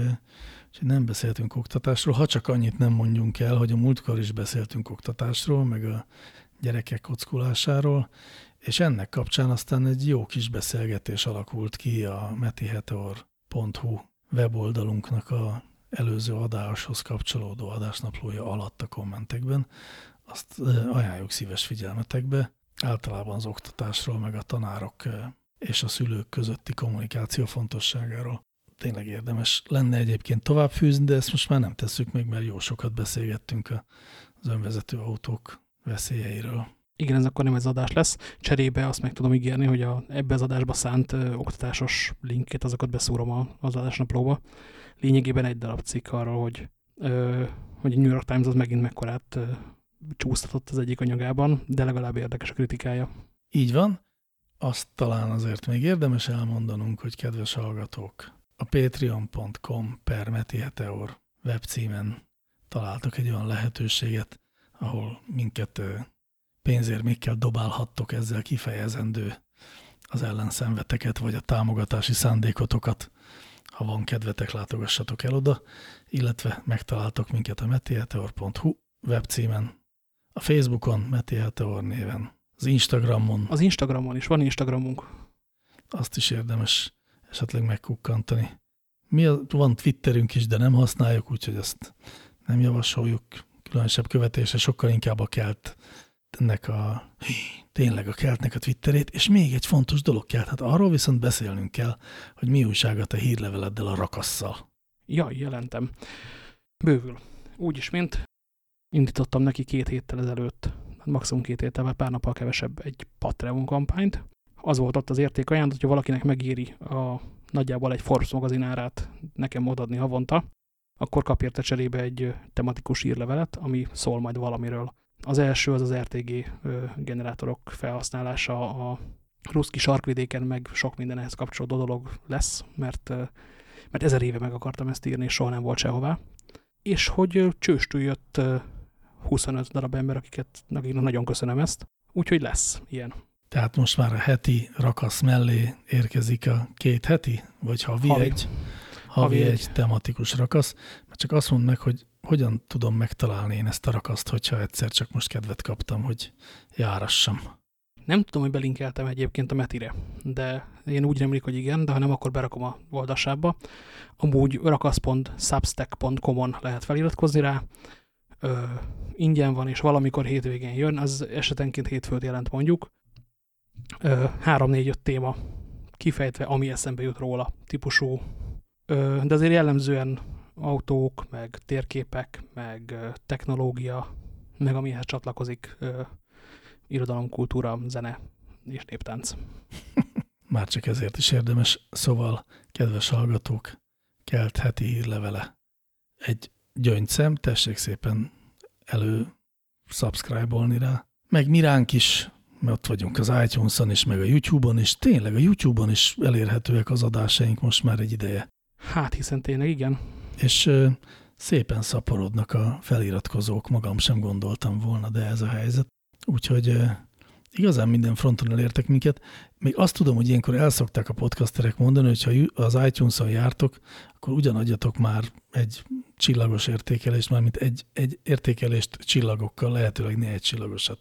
úgyhogy nem beszéltünk oktatásról, ha csak annyit nem mondjunk el, hogy a múltkor is beszéltünk oktatásról, meg a gyerekek kockulásáról, és ennek kapcsán aztán egy jó kis beszélgetés alakult ki a metiheteor.hu weboldalunknak a előző adáshoz kapcsolódó adásnaplója alatt a kommentekben, azt ajánljuk szíves figyelmetekbe. Általában az oktatásról, meg a tanárok és a szülők közötti kommunikáció fontosságáról tényleg érdemes lenne egyébként továbbfűzni, de ezt most már nem tesszük meg, mert jó sokat beszélgettünk az önvezető autók veszélyeiről. Igen, ez akkor nem ez adás lesz. Cserébe azt meg tudom ígérni, hogy a, ebbe az adásba szánt ö, oktatásos linket, azokat beszúrom a, az adásnaplóba. Lényegében egy darab cikk arról, hogy, ö, hogy a New York Times az megint mekkorát ö, csúsztatott az egyik anyagában, de legalább érdekes a kritikája. Így van. Azt talán azért még érdemes elmondanunk, hogy kedves hallgatók, a patreon.com per Meti Heteor webcímen találtak egy olyan lehetőséget, ahol minket kell dobálhattok ezzel kifejezendő az ellenszenveteket, vagy a támogatási szándékotokat. Ha van kedvetek, látogassatok el oda, illetve megtaláltok minket a metieteor.hu webcímen, a Facebookon Metieteor néven, az Instagramon. Az Instagramon is, van Instagramunk. Azt is érdemes esetleg megkukkantani. Mi a, van Twitterünk is, de nem használjuk, úgyhogy ezt nem javasoljuk. Különösebb követése sokkal inkább a kelt ennek a tényleg a keltnek a Twitterét, és még egy fontos dolog kell, hát arról viszont beszélnünk kell, hogy mi újság a te hírleveleddel a rakasszal. Jaj, jelentem. Bővül. Úgy is, mint indítottam neki két héttel ezelőtt, maximum két héttel, vagy pár nappal kevesebb egy Patreon kampányt. Az volt ott az érték ajánlat, hogyha valakinek megéri a nagyjából egy Forbes magazin árát nekem odadni havonta, akkor kap érte cserébe egy tematikus írlevelet, ami szól majd valamiről. Az első az az RTG generátorok felhasználása a ruszki sarkvidéken, meg sok mindenhez kapcsolódó dolog lesz, mert, mert ezer éve meg akartam ezt írni, és soha nem volt sehová. És hogy csőstül jött 25 darab ember, akiket akiknek nagyon köszönöm ezt, úgyhogy lesz ilyen. Tehát most már a heti rakasz mellé érkezik a két heti, vagy havi, havi. egy, havi, havi egy, egy tematikus rakasz, mert csak azt mondd meg, hogy hogyan tudom megtalálni én ezt a rakaszt, hogyha egyszer csak most kedvet kaptam, hogy járassam. Nem tudom, hogy belinkeltem egyébként a Metire, de én úgy remlik, hogy igen, de ha nem, akkor berakom a oldasába. Amúgy rakasz.substack.com-on lehet feliratkozni rá, Ö, ingyen van, és valamikor hétvégén jön, az esetenként hétfőt jelent mondjuk. Három-négy-öt téma kifejtve, ami eszembe jut róla, típusú. Ö, de azért jellemzően autók, meg térképek, meg technológia, meg amihez csatlakozik ö, irodalom, kultúra, zene és néptánc. <laughs> Már csak ezért is érdemes. Szóval, kedves hallgatók, kelt heti hírlevele. Egy gyöngyszem, tessék szépen elő subscribe-olni rá. Meg miránk is, mert ott vagyunk az iTunes-on is, meg a YouTube-on is. Tényleg a YouTube-on is elérhetőek az adásaink most már egy ideje. Hát hiszen tényleg igen és szépen szaporodnak a feliratkozók, magam sem gondoltam volna, de ez a helyzet. Úgyhogy igazán minden fronton elértek minket. Még azt tudom, hogy ilyenkor elszokták a podcasterek mondani, hogy ha az iTunes-on jártok, akkor ugyanadjatok már egy csillagos értékelést, mármint egy, egy értékelést csillagokkal, lehetőleg ne egy csillagosat,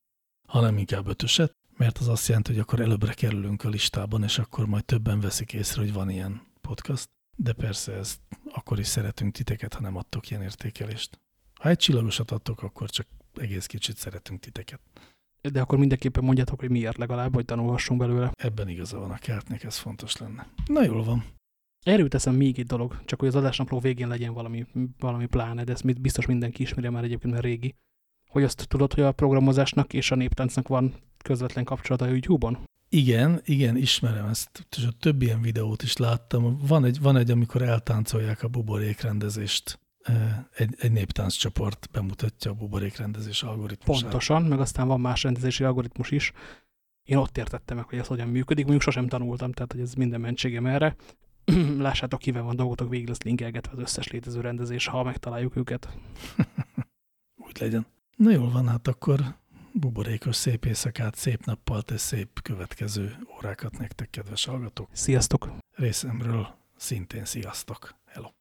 hanem inkább ötöset, mert az azt jelenti, hogy akkor előbbre kerülünk a listában, és akkor majd többen veszik észre, hogy van ilyen podcast. De persze ezt akkor is szeretünk titeket, ha nem adtok ilyen értékelést. Ha egy csillagosat adtok, akkor csak egész kicsit szeretünk titeket. De akkor mindenképpen mondjátok, hogy miért legalább, hogy tanulhassunk belőle. Ebben igaza van a kertnek, ez fontos lenne. Na jól van. Erről teszem még egy dolog, csak hogy az adásnapló végén legyen valami, valami pláne, de ezt biztos mindenki ismeri már egyébként, mert régi. Hogy azt tudod, hogy a programozásnak és a néptáncnak van közvetlen kapcsolata a YouTube-on? Igen, igen, ismerem ezt, több ilyen videót is láttam. Van egy, van egy amikor eltáncolják a buborékrendezést. Egy, egy néptánccsoport bemutatja a buborékrendezés algoritmusát. Pontosan, meg aztán van más rendezési algoritmus is. Én ott értettem meg, hogy ez hogyan működik, mondjuk sosem tanultam, tehát hogy ez minden mentségem erre. <clears throat> Lássátok, kivel van dolgotok, végig lesz linkelgetve az összes létező rendezés, ha megtaláljuk őket. <laughs> Úgy legyen. Na jól van, hát akkor buborékos szép éjszakát, szép nappal, és szép következő órákat nektek, kedves hallgatók. Sziasztok! Részemről szintén sziasztok!